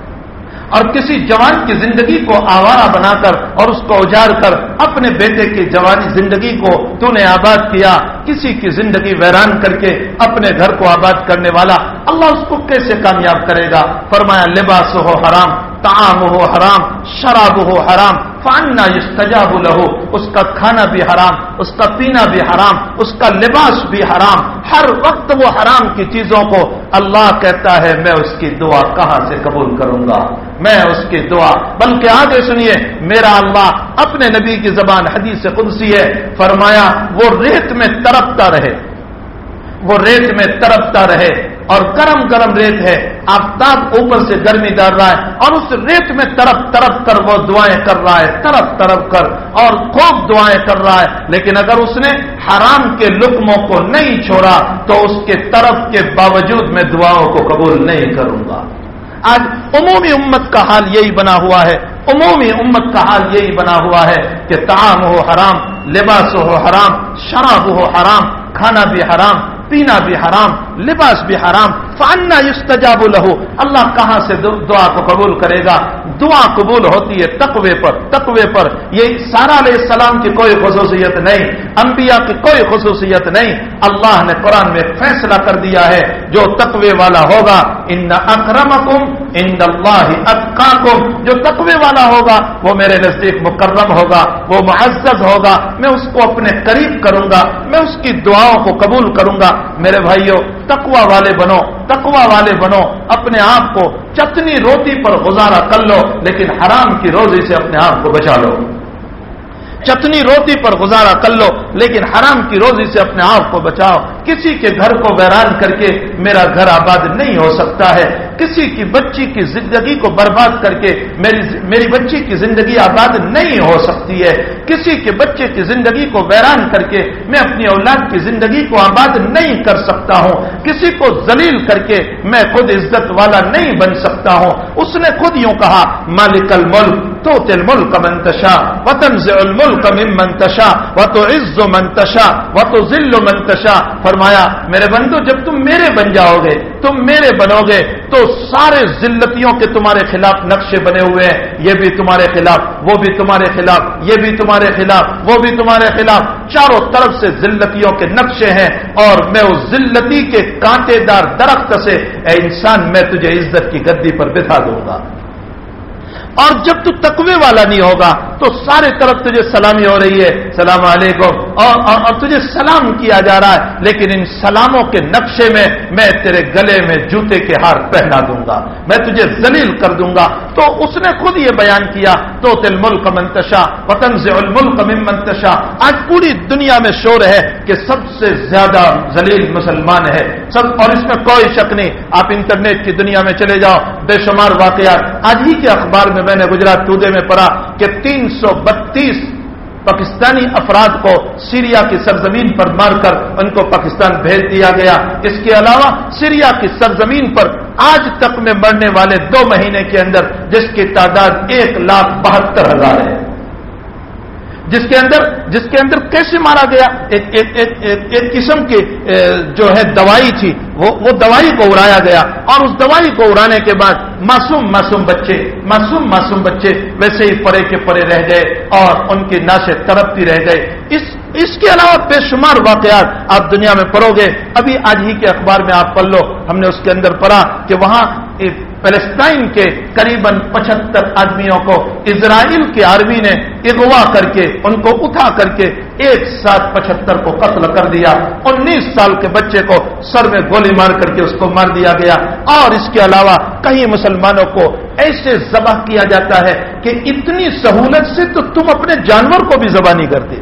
اور کسی جوان کی زندگی کو آوارہ بنا کر اور اس کو اجاڑ کر اپنے بیٹے کی جوانی زندگی کو تو نے آباد کیا۔ کسی کی زندگی ویران کر کے اپنے گھر کو آباد کرنے والا اللہ اس کو کیسے کامیاب کرے گا؟ فرمایا، لباس ہو حرام تعام ہو حرام، شراب ہو حرام فاننا یستجاب لہو اس کا کھانا بھی حرام، اس کا پینا بھی حرام، اس کا لباس بھی حرام، ہر وقت وہ حرام کی چیزوں کو اللہ کہتا ہے، میں اس کی دعا کہاں سے قبول کروں گا؟ میں اس کی دعا۔ بلکہ آگے سنیے، میرا اللہ اپنے نبی کی زبان حدیث سے قدسی ہے، فرمایا، وہ ریت میں ترپتا رہے، وہ ریت میں ترپتا رہے۔ اور گرم گرم ریت ہے۔ آفتاب اوپر سے گرمی ڈال رہا ہے اور اس ریت میں طرف طرف کر وہ دعائیں کر رہا ہے، طرف طرف کر اور خوب دعائیں کر رہا ہے۔ لیکن اگر اس نے حرام کے لکموں کو نہیں چھوڑا، تو اس کے طرف کے باوجود میں دعاؤں کو قبول نہیں کروں گا۔ آج عمومی امت کا حال یہی بنا ہوا ہے۔ عمومی امت کا حال یہی بنا ہوا ہے کہ تعام ہو حرام، لباس ہو حرام، شراب ہو حرام، کھانا بھی حرام پینا بھی حرام لباس بھی حرام فانا یستجاب لہو اللہ کہاں سے دعا کو قبول کرے گا؟ دعا قبول ہوتی ہے تقوی پر تقوی پر۔ یہ سارا علیہ السلام کی کوئی خصوصیت نہیں، انبیاء کی کوئی خصوصیت نہیں۔ اللہ نے قرآن میں فیصلہ کر دیا ہے، جو تقوی والا ہوگا، ان اکرمکم ان اللہ اتقاکم جو تقوی والا ہوگا، وہ میرے نزدیک مکرم ہوگا، وہ معزز ہوگا۔ میں اس کو اپنے قریب کروں گا، میں اس کی دعاؤں کو قبول کروں گا۔ میرے بھائیوں تقوا والے بنو۔ تقوا والے بنو، اپنے آپ کو چتنی روٹی پر گزارا کر لو، لیکن حرام کی روزی سے اپنے آپ کو بچا لو۔ چتنی روٹی پر گزارا کر لو، لیکن حرام کی روزی سے اپنے آپ کو بچاؤ۔ کسی کے گھر کو ویران کر کے میرا گھر آباد نہیں ہو سکتا ہے۔ کسی کی بچی کی زندگی کو برباد کر کے میری میری بچی کی زندگی آباد نہیں ہو سکتی ہے۔ کسی کے بچے کی زندگی کو ویران کر کے میں اپنی اولاد کی زندگی کو آباد نہیں کر سکتا ہوں۔ کسی کو ذلیل کر کے میں خود عزت والا نہیں بن سکتا ہوں۔ اس نے خود یوں کہا، مالک الملک تو تل ملک منتشا وطن سے الملک من منتشا و تو عز و منتشا و تو ذل و منتشا فرمایا، میرے بندو، جب تم میرے بن جاؤ گے تم میرے بنو گے تو سارے ذلتیوں کے تمہارے خلاف نقشے بنے ہوئے ہیں۔ یہ بھی تمہارے خلاف، وہ بھی تمہارے خلاف، یہ بھی تمہارے خلاف، وہ بھی تمہارے خلاف۔ چاروں طرف سے ذلتیوں کے نقشے ہیں، اور میں اس ذلتی کے کانٹے دار درخت سے، اے انسان، میں تجھے عزت کی گدی پر بٹھا دوں گا۔ اور جب تو تقوی والا نہیں ہوگا تو سارے طرف تجھے سلامی ہو رہی ہے۔ سلام علیکم۔ اور, اور, اور تجھے سلام کیا جا رہا ہے۔ لیکن ان سلاموں کے نقشے میں میں تیرے گلے میں جوتے کے ہار پہنا دوں گا۔ میں تجھے ذلیل کر دوں گا۔ تو اس نے خود یہ بیان کیا تو تل ملک منتشا وطن سے الملک من منتشا آج پوری دنیا میں شور ہے۔ کہ سب سے زیادہ ذلیل مسلمان ہے۔ سب، اور اس میں کوئی شک نہیں، آپ انٹرنیٹ کی دنیا میں چلے جاؤ، بے شمار واقعات۔ آج ہی کے اخبار میں میں نے گجرات ٹوڈے میں پڑھا کہ تین سو بتیس پاکستانی افراد کو سیریا کی سرزمین پر مار کر ان کو پاکستان بھیج دیا گیا۔ اس کے علاوہ سیریا کی سرزمین پر آج تک میں مرنے والے دو مہینے کے اندر جس کی تعداد ایک لاکھ بہتر ہزار ہے۔ جس کے اندر جس کے اندر کیسے مارا گیا؟ ایک ایک, ایک, ایک, ایک قسم کی جو ہے دوائی تھی وہ وہ دوائی کو اڑایا گیا۔ اور اس دوائی کو اڑانے کے بعد معصوم معصوم بچے معصوم معصوم بچے ویسے ہی پڑے کے پڑے رہ گئے اور ان کی ناشے ترپتی رہ گئے۔ اس اس کے علاوہ بے شمار واقعات آپ دنیا میں پڑھو گے۔ ابھی آج ہی کے اخبار میں آپ پڑھ لو۔ ہم نے اس کے اندر پڑھا کہ وہاں فلسطین کے قریب پچہتر آدمیوں کو اسرائیل کی آرمی نے اغوا کر کے، ان کو اٹھا کر کے ایک ساتھ پچہتر کو قتل کر دیا۔ انیس سال کے بچے کو سر میں گولی مار کر کے اس کو مار دیا گیا۔ اور اس کے علاوہ کئی مسلمانوں کو ایسے ذبح کیا جاتا ہے کہ اتنی سہولت سے تو تم اپنے جانور کو بھی ذبح نہیں کرتے۔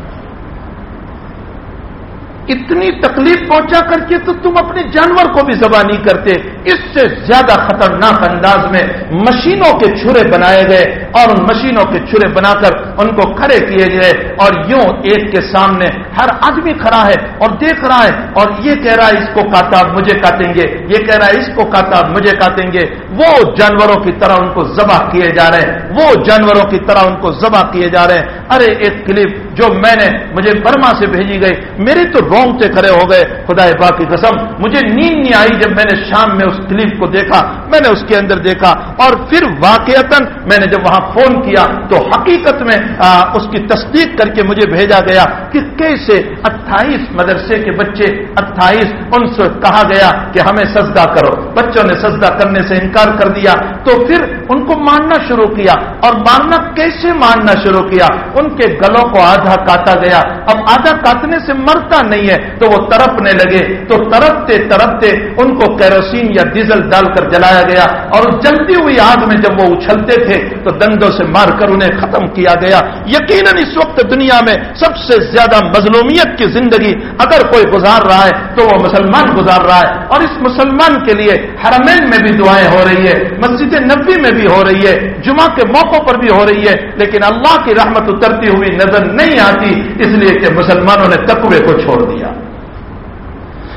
اتنی تکلیف پہنچا کر کے تو تم اپنے جانور کو بھی ذبح نہیں کرتے۔ اس سے زیادہ خطرناک انداز میں مشینوں کے چھرے بنائے گئے اور ان مشینوں کے چھرے بنا کر ان کو کھڑے کیے گئے اور یوں ایک کے سامنے ہر آدمی کھڑا ہے اور دیکھ رہا ہے اور یہ کہہ رہا ہے، اس کو کاٹا مجھے کاٹیں گے، یہ کہہ رہا ہے، اس کو کاٹا مجھے کاٹیں گے۔ وہ جانوروں کی طرح ان کو ذبح کیے جا رہے ہیں، وہ جانوروں کی طرح ان کو ذبح کیے جا رہے ہیں۔ ارے، ایک کلپ جو میں نے مجھے برما سے بھیجی گئی میری تو رونگتے کھڑے ہو گئے خدا باقی قسم، مجھے نیند نہیں آئی جب میں نے شام میں اس کلپ کو دیکھا۔ میں نے اس کے اندر دیکھا اور پھر واقعتا میں نے جب وہاں فون کیا تو حقیقت میں اس کی تصدیق کر کے مجھے بھیجا گیا کہ کیسے اٹھائیس مدرسے کے بچے، اٹھائیس ان سے کہا گیا کہ ہمیں سجدہ کرو۔ بچوں نے سجدہ کرنے سے انکار کر دیا۔ تو پھر ان کو ماننا شروع کیا۔ اور ماننا کیسے ماننا شروع کیا؟ ان کے گلوں کو آدھا کاٹا گیا۔ اب آدھا کاٹنے سے مرتا نہیں ہے تو وہ تڑپنے لگے۔ تو ترپتے ترپتے ان کو کیروسین یا ڈیزل ڈال کر جلایا گیا اور جلتی ہوئی آگ میں جب وہ اچھلتے تھے تو دندوں سے مار کر انہیں ختم کیا گیا۔ یقیناً اس وقت دنیا میں سب سے زیادہ مظلومیت کی زندگی اگر کوئی گزار رہا ہے تو وہ مسلمان گزار رہا ہے۔ اور اس مسلمان کے لیے حرمین میں بھی دعائیں ہو رہی ہے، مسجد نبی میں بھی ہو رہی ہے، جمعہ کے موقع پر بھی ہو رہی ہے، لیکن اللہ کی رحمت اترتی ہوئی نظر نہیں آتی، اس لیے کہ مسلمانوں نے تقوی کو چھوڑ دیا۔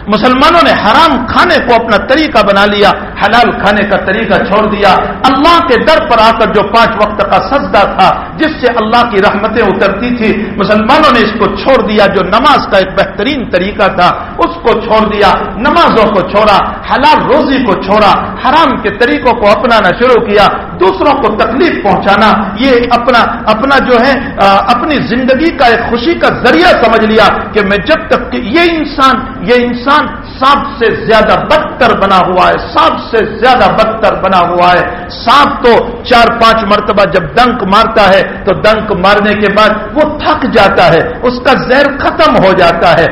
مسلمانوں نے حرام کھانے کو اپنا طریقہ بنا لیا، حلال کھانے کا طریقہ چھوڑ دیا۔ اللہ کے در پر آ کر جو پانچ وقت کا سجدہ تھا، جس سے اللہ کی رحمتیں اترتی تھی مسلمانوں نے اس کو چھوڑ دیا۔ جو نماز کا ایک بہترین طریقہ تھا، اس کو چھوڑ دیا۔ نمازوں کو چھوڑا، حلال روزی کو چھوڑا، حرام کے طریقوں کو اپنانا شروع کیا۔ دوسروں کو تکلیف پہنچانا، یہ اپنا اپنا جو ہے اپنی زندگی کا ایک خوشی کا ذریعہ سمجھ لیا کہ میں جب تک کہ یہ انسان یہ انسان سانپ سے زیادہ بدتر بنا ہوا ہے، سانپ سے زیادہ بدتر بنا ہوا ہے۔ سانپ تو چار، پانچ مرتبہ جب ڈنک مارتا ہے، تو ڈنک مارنے کے بعد وہ تھک جاتا ہے، اس کا زہر ختم ہو جاتا ہے۔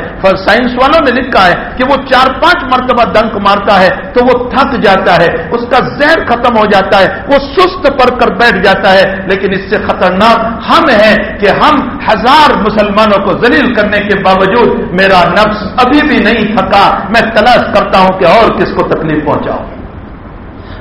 سائنس والوں نے لکھا ہے کہ وہ چار، پانچ مرتبہ ڈنک مارتا ہے، تو وہ تھک جاتا ہے، اس کا زہر ختم ہو جاتا ہے۔ وہ سست پر کر بیٹھ جاتا ہے، لیکن اس سے خطرناک ہم ہیں کہ ہم ہزار مسلمانوں کو ذلیل کرنے کے باوجود میرا نفس ابھی بھی نہیں تھکا۔ میں تلاش کرتا ہوں کہ اور کس کو تکلیف پہنچاؤں۔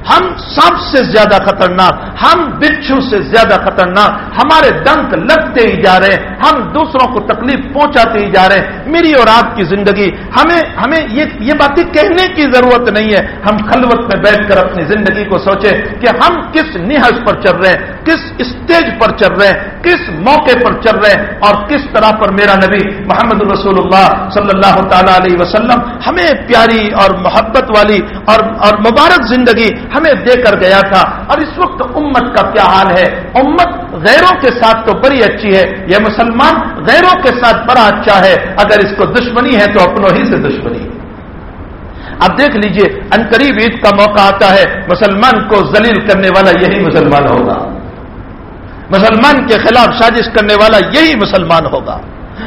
ہم سب سے زیادہ خطرناک، ہم بچھو سے زیادہ خطرناک، ہمارے ڈنک لگتے ہی جا رہے ہیں، ہم دوسروں کو تکلیف پہنچاتے ہی جا رہے ہیں۔ میری اور آپ کی زندگی، ہمیں ہمیں یہ یہ باتیں کہنے کی ضرورت نہیں ہے۔ ہم خلوت میں بیٹھ کر اپنی زندگی کو سوچیں کہ ہم کس نہج پر چل رہے ہیں، کس اسٹیج پر چل رہے ہیں، کس موقع پر چل رہے ہیں اور کس طرح پر میرا نبی محمد رسول اللہ صلی اللہ تعالی علیہ وسلم ہمیں پیاری اور محبت والی اور اور مبارک زندگی ہمیں دے کر گیا تھا۔ اور اس وقت امت کا کیا حال ہے؟ امت غیروں کے ساتھ تو بڑی اچھی ہے، یہ مسلمان غیروں کے ساتھ بڑا اچھا ہے۔ اگر اس کو دشمنی ہے تو اپنوں ہی سے دشمنی۔ ہے اب دیکھ لیجیے انقریب عید کا موقع آتا ہے، مسلمان کو ذلیل کرنے والا یہی مسلمان ہوگا۔ مسلمان کے خلاف سازش کرنے والا یہی مسلمان ہوگا۔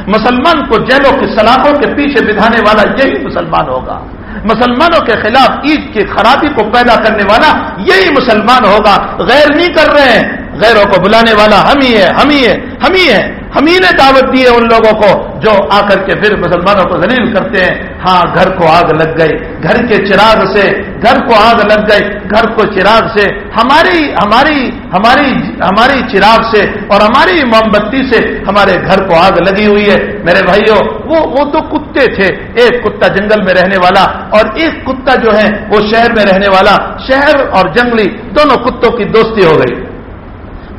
مسلمان کو جیلوں کی سلاخوں کے پیچھے بٹھانے والا یہی مسلمان ہوگا۔ مسلمانوں کے خلاف عید کی خرابی کو پیدا کرنے والا یہی مسلمان ہوگا۔ غیر نہیں کر رہے ہیں۔ غیروں کو بلانے والا ہم ہی ہے، ہم ہی ہے، ہم ہی ہے۔ ہم ہی نے دعوت دی ہے ان لوگوں کو جو آ کر کے پھر مسلمانوں کو ذلیل کرتے ہیں۔ ہاں گھر کو آگ لگ گئی۔ گھر کے چراغ سے گھر کو آگ لگ گئی گھر کو چراغ سے، ہماری ہماری ہماری ہماری چراغ سے اور ہماری موم بتی سے ہمارے گھر کو آگ لگی ہوئی ہے۔ میرے بھائیوں وہ وہ تو کتے تھے، ایک کتا جنگل میں رہنے والا اور ایک کتا جو ہے، وہ شہر میں رہنے والا۔ شہر اور جنگلی دونوں کتوں کی دوستی ہو گئی۔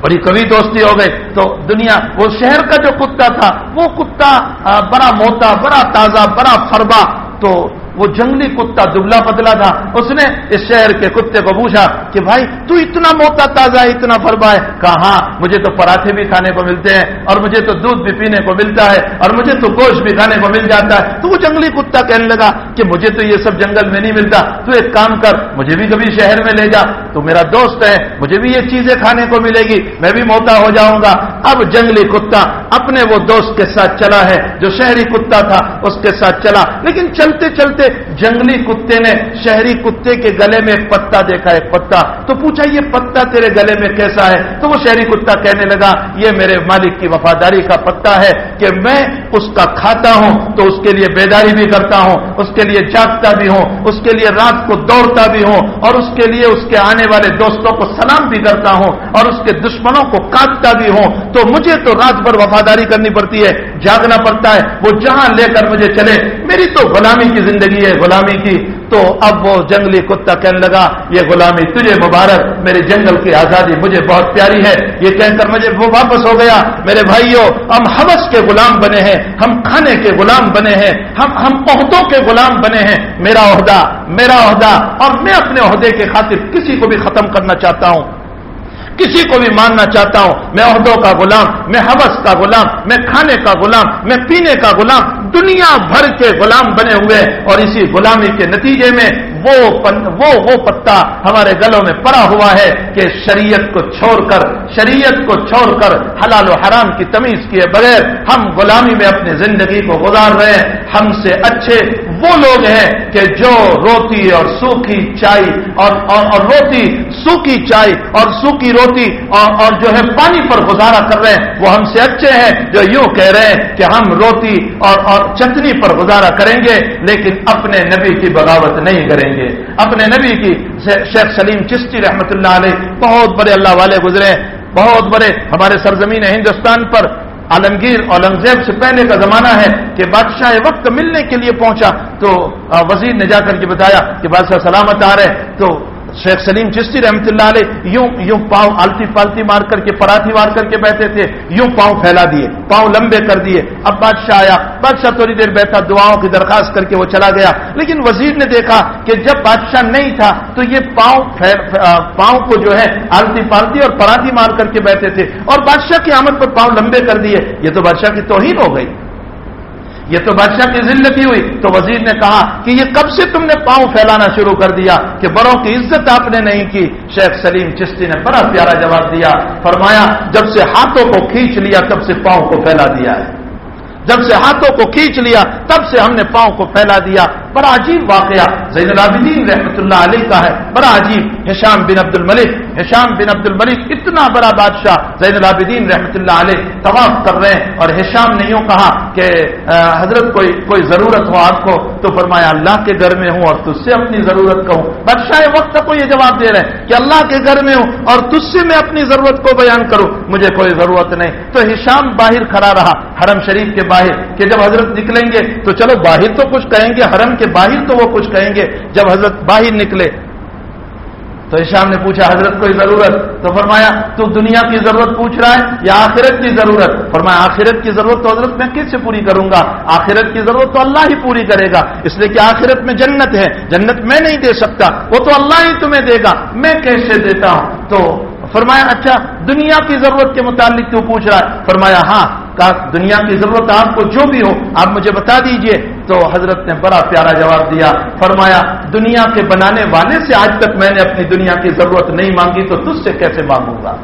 بڑی کبھی دوستی ہو گئی۔ تو دنیا، وہ شہر کا جو کتا تھا، وہ کتا بڑا موٹا، بڑا تازہ، بڑا فربا تو وہ جنگلی کتا دبلا پتلا تھا۔ اس نے اس شہر کے کتے کو پوچھا کہ بھائی، تو اتنا موتا تازہ، اتنا فربا ہے۔ کہا ہاں مجھے تو پراٹھے بھی کھانے کو ملتے ہیں اور مجھے تو دودھ بھی پینے کو ملتا ہے اور مجھے تو گوشت بھی کھانے کو مل جاتا ہے۔ تو وہ جنگلی کتا کہنے لگا کہ مجھے تو یہ سب جنگل میں نہیں ملتا۔ تو ایک کام کر، مجھے بھی کبھی شہر میں لے جا۔ تو میرا دوست ہے، مجھے بھی یہ چیزیں کھانے کو ملے گی۔ میں بھی موتا ہو جاؤں گا۔ اب جنگلی کتا اپنے وہ دوست کے ساتھ چلا ہے۔ جو شہری کتا تھا، اس کے ساتھ چلا۔ لیکن چلتے چلتے جنگلی کتے نے شہری کتے کے گلے میں ایک پتا دیکھا، ایک پتا۔ تو پوچھا، یہ پتا تیرے گلے میں کیسا ہے؟ تو وہ شہری کتا کہنے لگا، یہ میرے مالک کی وفاداری کا پتا ہے کہ میں اس کا کھاتا ہوں، تو اس کے لیے بیداری بھی کرتا ہوں، اس کے لیے جاگتا بھی ہوں، اس کے لیے رات کو دوڑتا بھی ہوں، اور اس کے لیے اس کے آنے والے دوستوں کو سلام بھی کرتا ہوں، اور اس کے دشمنوں کو کاٹتا بھی ہوں۔ تو مجھے تو رات بھر وفاداری کرنی پڑتی ہے۔ جاگنا پڑتا ہے، وہ جہاں لے کر مجھے چلے۔ میری تو غلامی کی زندگی ہے، غلامی کی۔ تو اب وہ جنگلی کتا کہنے لگا، یہ غلامی تجھے مبارک، میرے جنگل کی آزادی مجھے بہت پیاری ہے۔ یہ کہہ کر مجھے وہ واپس ہو گیا۔ میرے بھائیوں ہم حوث کے غلام بنے ہیں، ہم کھانے کے غلام بنے ہیں، ہم ہم عہدوں کے غلام بنے ہیں۔ میرا عہدہ میرا عہدہ۔ اور میں اپنے عہدے کے خاطر کسی کو بھی ختم کرنا چاہتا ہوں۔ کسی کو بھی ماننا چاہتا ہوں، میں عہدوں کا غلام، میں حوث کا غلام، میں کھانے کا غلام، میں پینے کا غلام، دنیا بھر کے غلام بنے ہوئے اور اسی غلامی کے نتیجے میں وہ پن وہ وہ پتا ہمارے گلوں میں پڑا ہوا ہے کہ شریعت کو چھوڑ کر، شریعت کو چھوڑ کر حلال و حرام کی تمیز کیے بغیر ہم غلامی میں اپنی زندگی کو گزار رہے ہیں۔ ہم سے اچھے وہ لوگ ہیں کہ جو روتی اور سوکھی چائے اور اور, اور روتی سوکھی چائے اور سوکھی روٹی اور, اور جو ہے پانی پر گزارا کر رہے ہیں وہ ہم سے اچھے ہیں جو یوں کہہ رہے ہیں کہ ہم روٹی اور اور چٹنی پر گزارا کریں گے لیکن اپنے نبی کی بغاوت نہیں کریں گے۔ اپنے نبی کی شیخ سلیم چشتی رحمت اللہ علیہ بہت بڑے اللہ والے گزرے بہت بڑے ہمارے سرزمین ہندوستان پر۔ عالمگیر اورنگزیب سے پہلے کا زمانہ ہے کہ بادشاہ وقت ملنے کے لیے پہنچا تو وزیر نے جا کر کے بتایا کہ بادشاہ سلامت آ رہے تو شیخ سلیم چشتی رحمت اللہ علیہ یوں یوں پاؤں آلتی پالتی مار کر کے، پراٹھی مار کر کے بیٹھے تھے، یوں پاؤں پھیلا دیے، پاؤں لمبے کر دیے۔ اب بادشاہ آیا، بادشاہ تھوڑی دیر بیٹھا، دعاؤں کی درخواست کر کے وہ چلا گیا۔ لیکن وزیر نے دیکھا کہ جب بادشاہ نہیں تھا تو یہ پاؤں پاؤں کو جو ہے آلتی پالتی اور پراٹھی مار کر کے بیٹھے تھے۔ اور بادشاہ کی آمد پر پاؤں لمبے کر دیے۔ یہ تو بادشاہ کی توہین ہو گئی۔ یہ تو بادشاہ کی زندگی ہوئی۔ تو وزیر نے کہا کہ یہ کب سے تم نے پاؤں پھیلانا شروع کر دیا کہ بڑوں کی عزت آپ نے نہیں کی؟ شیخ سلیم چشتی نے بڑا پیارا جواب دیا۔ فرمایا، جب سے ہاتھوں کو کھینچ لیا، تب سے پاؤں کو پھیلا دیا ہے۔ جب سے ہاتھوں کو کھینچ لیا، تب سے ہم نے پاؤں کو پھیلا دیا۔ بڑا عجیب واقعہ۔ زین العابدین رحمت اللہ علیہ کا ہے۔ بڑا عجیب۔ حشام بن عبد الملک حشام بن عبد الملک اتنا بڑا بادشاہ زین العابدین رحمت اللہ علیہ طواف کر رہے ہیں۔ اور حشام نے یوں کہا کہ حضرت کوئی کوئی ضرورت ہو آپ کو؟ تو فرمایا، اللہ کے گھر میں ہوں اور تجھ سے اپنی ضرورت کہوں بادشاہ وقت کو یہ جواب دے رہے ہیں کہ اللہ کے گھر میں ہوں اور تجھ سے میں اپنی ضرورت کو بیان کروں۔ مجھے کوئی ضرورت نہیں۔ تو حشام باہر کھڑا رہا۔ حرم شریف کے باہر باہر کہ جب حضرت نکلیں گے تو چلو باہر تو کچھ کہیں گے، حرم کے باہر تو وہ کچھ کہیں گے۔ جب حضرت باہر نکلے تو شام نے پوچھا، حضرت کوئی ضرورت؟ تو فرمایا، تو دنیا کی ضرورت پوچھ رہا ہے یا آخرت کی ضرورت؟ فرمایا، آخرت کی ضرورت تو حضرت میں کس سے پوری کروں گا؟ آخرت کی ضرورت تو اللہ ہی پوری کرے گا۔ اس لیے کہ آخرت میں جنت ہے، جنت میں نہیں دے سکتا، وہ تو اللہ ہی تمہیں دے گا۔ میں کیسے دیتا ہوں؟ تو فرمایا اچھا دنیا کی ضرورت کے متعلق کیوں پوچھ رہا ہے۔ فرمایا ہاں دنیا کی ضرورت آپ کو جو بھی ہو، آپ مجھے بتا دیجیے۔ تو حضرت نے بڑا پیارا جواب دیا، فرمایا، دنیا کے بنانے والے سے آج تک میں نے اپنی دنیا کی ضرورت نہیں مانگی، تو تجھ سے کیسے مانگوں گا؟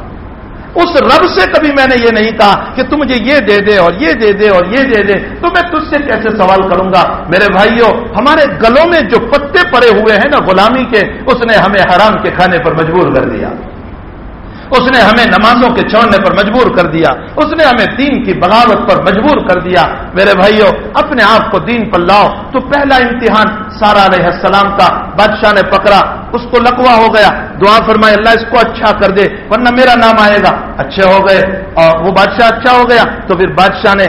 اس رب سے کبھی میں نے یہ نہیں کہا کہ تم مجھے یہ دے دے اور یہ دے دے اور یہ دے دے، تو میں تجھ سے کیسے سوال کروں گا؟ میرے بھائیوں ہمارے گلوں میں جو پتے پڑے ہوئے ہیں نا، غلامی کے، اس نے ہمیں حرام کے کھانے پر مجبور کر دیا۔ اس نے ہمیں نمازوں کے چھوڑنے پر مجبور کر دیا، اس نے ہمیں دین کی بغاوت پر مجبور کر دیا۔ میرے بھائیوں اپنے آپ کو دین پر لاؤ۔ تو پہلا امتحان سارا علیہ السلام کا، بادشاہ نے پکڑا۔ اس کو لکوا ہو گیا۔ دعا فرمائے، اللہ اس کو اچھا کر دے، ورنہ میرا نام آئے گا۔ اچھے ہو گئے اور وہ بادشاہ اچھا ہو گیا۔ تو پھر بادشاہ نے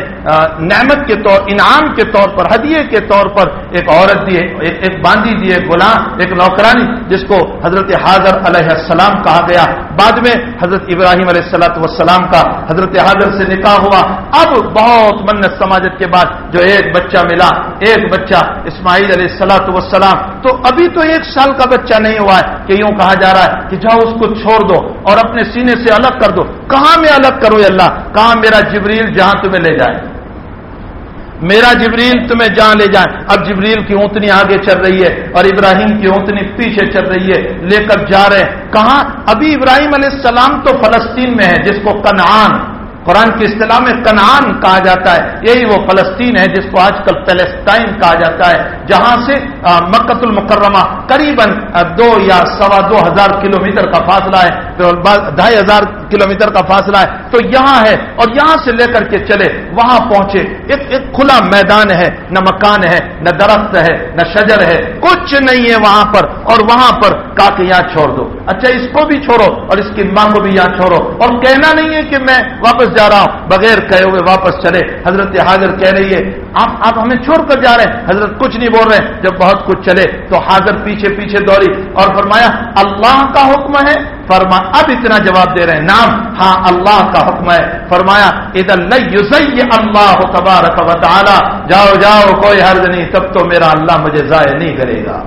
نعمت کے طور، انعام کے طور پر، ہدیے کے طور پر ایک عورت دی، ایک باندھی دی، ایک غلام، ایک نوکرانی، جس کو حضرت حاضر علیہ السلام کہا گیا۔ بعد میں حضرت ابراہیم علیہ السلاۃ والسلام کا حضرت حاضر سے نکاح ہوا۔ اب بہت منت سماجت کے بعد جو ایک بچہ ملا، ایک بچہ اسماعیل علیہ السلاۃ والسلام تو ابھی تو ایک سال کا بچہ نہیں ہوا ہے کہ یوں کہا جا رہا ہے کہ جاؤ اس کو چھوڑ دو اور اپنے سینے سے الگ کر دو۔ کہاں میں الگ کروں اللہ؟ کہاں میرا جبریل جہاں تمہیں لے جائے؟ میرا جبریل تمہیں جہاں لے جائے۔ اب جبریل کی اونتنی آگے چل رہی ہے اور ابراہیم کی اونتنی پیچھے چل رہی ہے، لے کر جا رہے ہیں۔ کہاں؟ ابھی ابراہیم علیہ السلام تو فلسطین میں ہے، جس کو کنعان قرآن کی اصطلاح میں کنعان کہا جاتا ہے، یہی وہ فلسطین ہے جس کو آج کل پیلسٹائن کہا جاتا ہے، جہاں سے مکت المکرمہ قریباً دو یا سوا دو ہزار کلو میٹر کا فاصلہ ہے ڈھائی ہزار کلو میٹر کا فاصلہ ہے، تو یہاں ہے اور یہاں سے لے کر کے چلے، وہاں پہنچے۔ ایک ایک کھلا میدان ہے، نہ مکان ہے، نہ درخت ہے، نہ شجر ہے، کچھ نہیں ہے وہاں پر۔ اور وہاں پر کا کہ یہاں چھوڑ دو۔ اچھا اس کو بھی چھوڑو اور اس کی ماں کو بھی یہاں چھوڑو۔ اور کہنا نہیں ہے کہ میں واپس جا رہا ہوں، بغیر کہے ہوئے واپس چلے۔ حضرت حاضر کہہ رہی ہے، آپ آپ ہمیں چھوڑ کر جا رہے ہیں۔ حضرت کچھ نہیں بول رہے جب بہت کچھ چلے تو حاضر پیچھے پیچھے دوڑی اور فرمایا، اللہ کا حکم ہے فرما، اب اتنا جواب دے رہے ہیں۔ نام ہاں اللہ کا حکم ہے۔ فرمایا ادھر اللہ تبارک و تعالی، جاؤ جاؤ، کوئی حرض نہیں، تب تو میرا اللہ مجھے ضائع نہیں کرے گا۔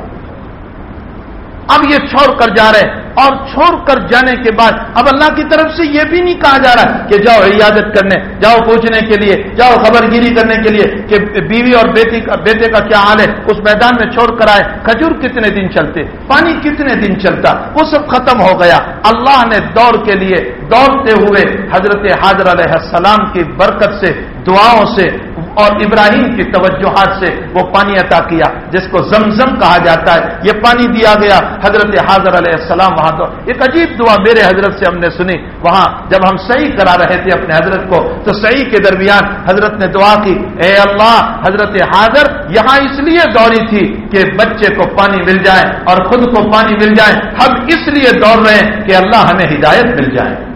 اب یہ چھوڑ کر جا رہے اور چھوڑ کر جانے کے بعد اب اللہ کی طرف سے یہ بھی نہیں کہا جا رہا کہ جاؤ عیادت کرنے، جاؤ پوچھنے کے لیے، جاؤ خبر گیری کرنے کے لیے کہ بیوی اور بیٹی کا بیٹے کا کیا حال ہے، اس میدان میں چھوڑ کر آئے، کھجور کتنے دن چلتے، پانی کتنے دن چلتا، وہ سب ختم ہو گیا۔ اللہ نے دوڑ کے لیے دوڑتے ہوئے حضرت حاضر علیہ السلام کی برکت سے، دعاؤں سے اور ابراہیم کی توجہات سے وہ پانی عطا کیا، جس کو زمزم کہا جاتا ہے۔ یہ پانی دیا گیا حضرت حاضر علیہ السلام وہاں تو۔ ایک عجیب دعا میرے حضرت سے ہم نے سنی۔ وہاں جب ہم صحیح کرا رہے تھے اپنے حضرت کو، تو صحیح کے درمیان حضرت نے دعا کی، اے اللہ، حضرت حاضر، یہاں اس لیے دوڑی تھی کہ بچے کو پانی مل جائے اور خود کو پانی مل جائے۔ ہم اس لیے دوڑ رہے ہیں کہ اللہ ہمیں ہدایت مل جائے۔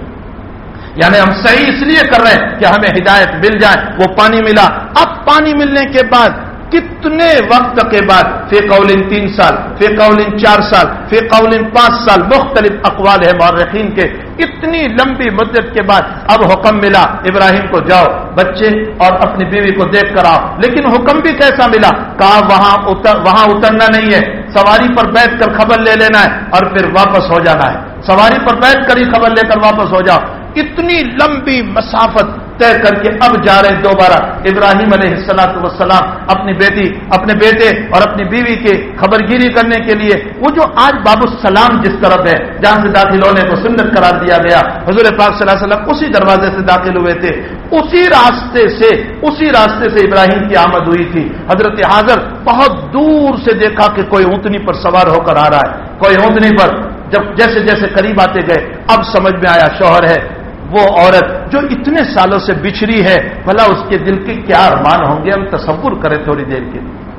یعنی ہم صحیح اس لیے کر رہے ہیں کہ ہمیں ہدایت مل جائے، وہ پانی ملا۔ اب پانی ملنے کے بعد کتنے وقت کے بعد؟ فی قولن تین سال، فی قولن چار سال، فی قولن پانچ سال، مختلف اقوال ہے مورخین کے۔ اتنی لمبی مدت کے بعد اب حکم ملا، ابراہیم کو جاؤ بچے اور اپنی بیوی کو دیکھ کر آؤ۔ لیکن حکم بھی کیسا ملا؟ کہا، وہاں اتر، وہاں اترنا نہیں ہے۔ سواری پر بیٹھ کر خبر لے لینا ہے اور پھر واپس ہو جانا ہے۔ سواری پر بیٹھ کر ہی خبر لے کر واپس ہو جاؤ۔ اتنی لمبی مسافت طے کر کے اب جا رہے ہیں دوبارہ۔ ابراہیم علیہ السلاۃ وسلام اپنی بیٹی، اپنے بیٹے اور اپنی بیوی کے خبر گیری کرنے کے لیے، وہ جو آج باب السلام جس طرف ہے، جہاں سے داخل ہونے کو سنت قرار دیا گیا، حضور پاک صلی اللہ علیہ وسلم اسی دروازے سے داخل ہوئے تھے۔ اسی راستے سے، اسی راستے سے ابراہیم کی آمد ہوئی تھی۔ حضرت حاضر بہت دور سے دیکھا کہ کوئی اونتنی پر سوار ہو کر آ رہا ہے۔ کوئی اونتنی پر جب جیسے جیسے قریب آتے گئے، اب سمجھ میں آیا شوہر ہے۔ وہ عورت جو اتنے سالوں سے بچھڑی ہے، بھلا اس کے دل کے کیا ارمان ہوں گے؟ ہم تصور کریں تھوڑی دیر کے لیے۔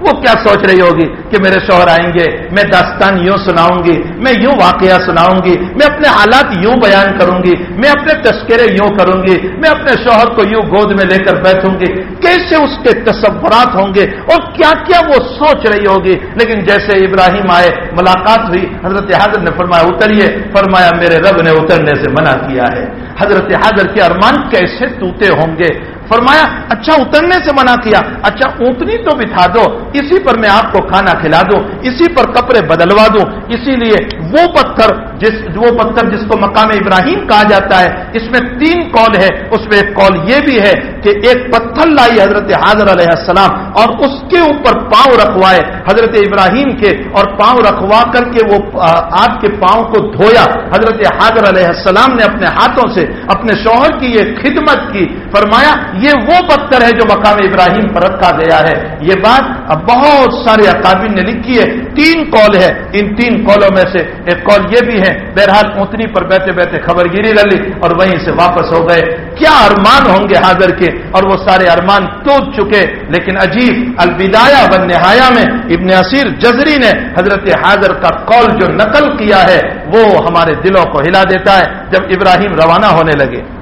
وہ کیا سوچ رہی ہوگی کہ میرے شوہر آئیں گے، میں داستان یوں سناؤں گی، میں یوں واقعہ سناؤں گی، میں اپنے حالات یوں بیان کروں گی، میں اپنے تذکرے یوں کروں گی، میں اپنے شوہر کو یوں گود میں لے کر بیٹھوں گی، کیسے اس کے تصورات ہوں گے اور کیا کیا وہ سوچ رہی ہوگی؟ لیکن جیسے ابراہیم آئے، ملاقات ہوئی، حضرت حاضر نے فرمایا، اتریے فرمایا، میرے رب نے اترنے سے منع کیا ہے۔ حضرت حاضر کے ارمان کیسے توتے ہوں گے؟ فرمایا اچھا اترنے سے منع کیا۔ اچھا اونتنی تو بٹھا دو، اسی پر میں آپ کو کھانا کھلا دوں، اسی پر کپڑے بدلوا دوں۔ اسی لیے وہ پتھر جس، وہ پتھر جس کو مقام ابراہیم کہا جاتا ہے، اس میں تین کال ہے۔ اس میں ایک کال یہ بھی ہے کہ ایک پتھر لائی حضرت حاضر علیہ السلام اور اس کے اوپر پاؤں رکھوائے۔ حضرت ابراہیم کے اور پاؤں رکھوا کر کے وہ آپ کے پاؤں کو دھویا۔ حضرت حاضر علیہ السلام نے اپنے ہاتھوں سے، اپنے شوہر کی یہ خدمت کی۔ فرمایا یہ وہ پتھر ہے جو مقام ابراہیم پر رکھا گیا ہے۔ یہ بات اب بہت سارے اکابین نے لکھی ہے۔ تین کال ہے ان تین کالوں میں سے ایک کال یہ بھی ہے، بہرحال اونتنی پر بیٹھے بیٹھے خبر گیری لی اور وہیں سے واپس ہو گئے۔ کیا ارمان ہوں گے حاضر کے؟ اور وہ سارے ارمان ٹوٹ چکے۔ لیکن عجیب الوداع بن نہایا میں ابن اسیر جزری نے حضرت حاضر کا کال جو نقل کیا ہے، وہ ہمارے دلوں کو ہلا دیتا ہے۔ جب ابراہیم روانہ ہونے لگے۔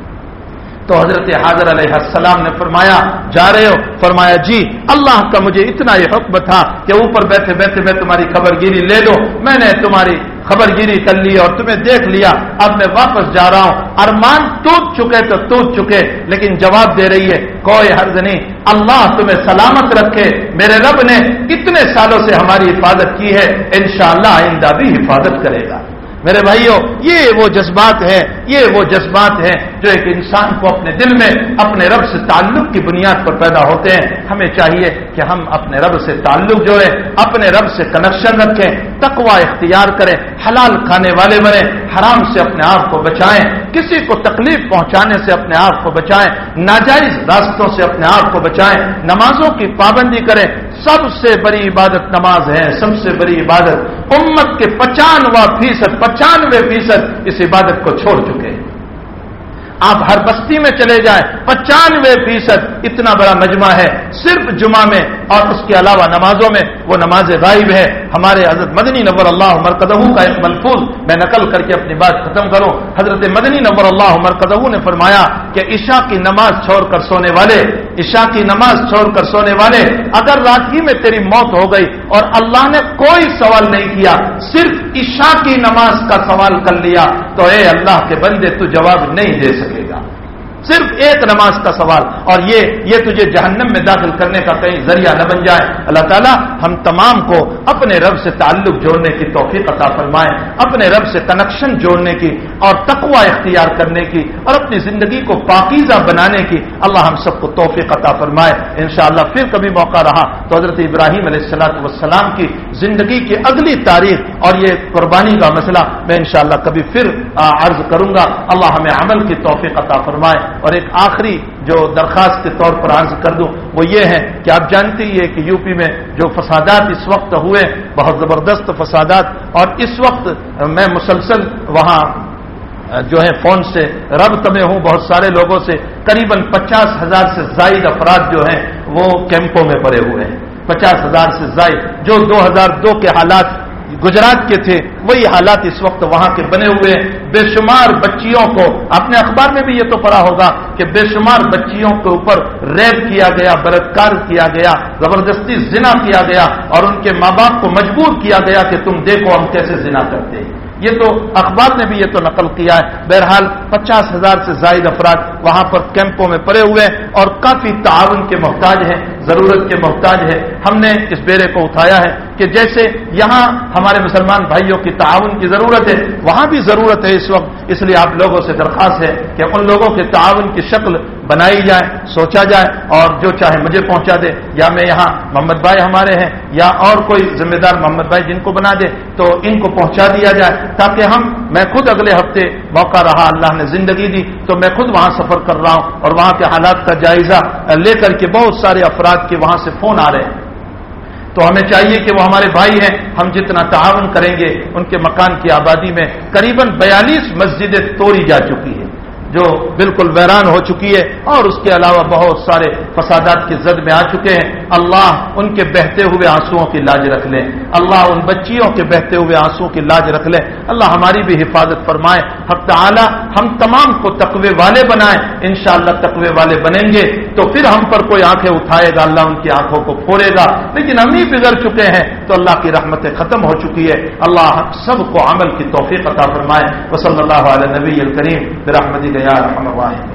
تو حضرت حاضر علیہ السلام نے فرمایا، جا رہے ہو؟ فرمایا جی اللہ کا مجھے اتنا یہ حکم تھا کہ اوپر بیٹھے بیٹھے میں تمہاری خبر گیری لے لو میں نے تمہاری خبر گیری کر لی اور تمہیں دیکھ لیا۔ اب میں واپس جا رہا ہوں۔ ارمان ٹوٹ چکے تو ٹوٹ چکے، لیکن جواب دے رہی ہے، کوئی حرض نہیں۔ اللہ تمہیں سلامت رکھے۔ میرے رب نے اتنے سالوں سے ہماری حفاظت کی ہے۔ انشاءاللہ آئندہ بھی حفاظت کرے گا۔ میرے بھائیوں یہ وہ جذبات ہیں، یہ وہ جذبات ہیں جو ایک انسان کو اپنے دل میں، اپنے رب سے تعلق کی بنیاد پر پیدا ہوتے ہیں۔ ہمیں چاہیے کہ ہم اپنے رب سے تعلق جوڑیں، اپنے رب سے کنیکشن رکھیں تقوا اختیار کریں، حلال کھانے والے بنے حرام سے اپنے آپ کو بچائیں، کسی کو تکلیف پہنچانے سے اپنے آپ کو بچائیں، ناجائز راستوں سے اپنے آپ کو بچائیں، نمازوں کی پابندی کریں سب سے بڑی عبادت نماز ہے، سب سے بڑی عبادت امت کے پچانواں فیصد، پچانوے فیصد اس عبادت کو چھوڑ چکے ہیں۔ آپ ہر بستی میں چلے جائیں، پچانوے فیصد اتنا بڑا مجمع ہے۔ صرف جمعہ میں اور اس کے علاوہ نمازوں میں وہ نماز غائب ہے۔ ہمارے حضرت مدنی نور اللہ مرکدہ کا ایک ملفوظ میں نقل کر کے اپنی بات ختم کروں۔ حضرت مدنی نور اللہ مرکدہ نے فرمایا کہ عشاء کی نماز چھوڑ کر سونے والے عشاء کی نماز چھوڑ کر سونے والے، اگر رات ہی میں تیری موت ہو گئی اور اللہ نے کوئی سوال نہیں کیا، صرف عشاء کی نماز کا سوال کر لیا، تو اے اللہ کے بندے تو جواب نہیں دے سکے گا۔ صرف ایک نماز کا سوال اور یہ یہ تجھے جہنم میں داخل کرنے کا کہیں ذریعہ نہ بن جائے۔ اللہ تعالیٰ ہم تمام کو اپنے رب سے تعلق جوڑنے کی توفیق عطا فرمائے، اپنے رب سے کنیکشن جوڑنے کی اور تقوی اختیار کرنے کی اور اپنی زندگی کو پاکیزہ بنانے کی اللہ ہم سب کو توفیق عطا فرمائے۔ انشاءاللہ پھر کبھی موقع رہا تو حضرت ابراہیم علیہ السلاۃ والسلام کی زندگی کی اگلی تاریخ اور یہ قربانی کا مسئلہ میں انشاءاللہ کبھی پھر عرض کروں گا۔ اللہ ہمیں عمل کی توفیق عطا فرمائے۔ اور ایک آخری جو درخواست کے طور پر عرض کر دوں، وہ یہ ہے کہ آپ جانتے ہی کہ یو پی میں جو فسادات اس وقت ہوئے، بہت زبردست فسادات، اور اس وقت میں مسلسل وہاں جو ہے فون سے ربط میں ہوں بہت سارے لوگوں سے قریب پچاس ہزار سے زائد افراد جو ہیں وہ کیمپوں میں پڑے ہوئے ہیں۔ پچاس ہزار سے زائد، جو دو ہزار دو کے حالات گجرات کے تھے، وہی حالات اس وقت وہاں کے بنے ہوئے بے شمار بچیوں کو، اپنے اخبار میں بھی یہ تو پڑا ہوگا کہ بے شمار بچیوں کے اوپر ریپ کیا گیا، بلاکار کیا گیا، زبردستی زنا کیا گیا اور ان کے ماں باپ کو مجبور کیا گیا کہ تم دیکھو ہم کیسے زنا کرتے ہیں۔ یہ تو اخبار نے بھی یہ تو نقل کیا ہے۔ بہرحال پچاس ہزار سے زائد افراد وہاں پر کیمپوں میں پڑے ہوئے اور کافی تعاون کے محتاج ہیں۔ ضرورت کے محتاج ہے۔ ہم نے اس بیڑے کو اٹھایا ہے کہ جیسے یہاں ہمارے مسلمان بھائیوں کی تعاون کی ضرورت ہے، وہاں بھی ضرورت ہے اس وقت۔ اس لیے آپ لوگوں سے درخواست ہے کہ ان لوگوں کے تعاون کی شکل بنائی جائے، سوچا جائے اور جو چاہے مجھے پہنچا دے۔ یا میں یہاں محمد بھائی ہمارے ہیں، یا اور کوئی ذمہ دار محمد بھائی جن کو بنا دے، تو ان کو پہنچا دیا جائے۔ تاکہ ہم، میں خود اگلے ہفتے موقع رہا، اللہ نے زندگی دی، تو میں خود وہاں سفر کر رہا ہوں اور وہاں کے حالات کا جائزہ لے کر کے بہت سارے افراد کے وہاں سے فون آ رہے ہیں۔ تو ہمیں چاہیے کہ وہ ہمارے بھائی ہیں، ہم جتنا تعاون کریں گے، ان کے مکان کی آبادی میں قریب بیالیس مسجدیں توڑی جا چکی ہیں۔ جو بالکل ویران ہو چکی ہے اور اس کے علاوہ بہت سارے فسادات کی زد میں آ چکے ہیں۔ اللہ ان کے بہتے ہوئے آنسوؤں کی لاج رکھ لیں اللہ ان بچیوں کے بہتے ہوئے آنسو کی لاج رکھ لیں اللہ ہماری بھی حفاظت فرمائے۔ حق تعالی ہم تمام کو تقوی والے بنائیں انشاءاللہ تقوی والے بنیں گے۔ تو پھر ہم پر کوئی آنکھیں اٹھائے گا، اللہ ان کی آنکھوں کو پھوڑے گا۔ لیکن ہم ہی بگڑ چکے ہیں تو اللہ کی رحمتیں ختم ہو چکی ہے۔ اللہ سب کو عمل کی توفیق عطا فرمائے۔ وصلی اللہ علیہ نبی الکریم۔ برحمتی یا رحم الرحیم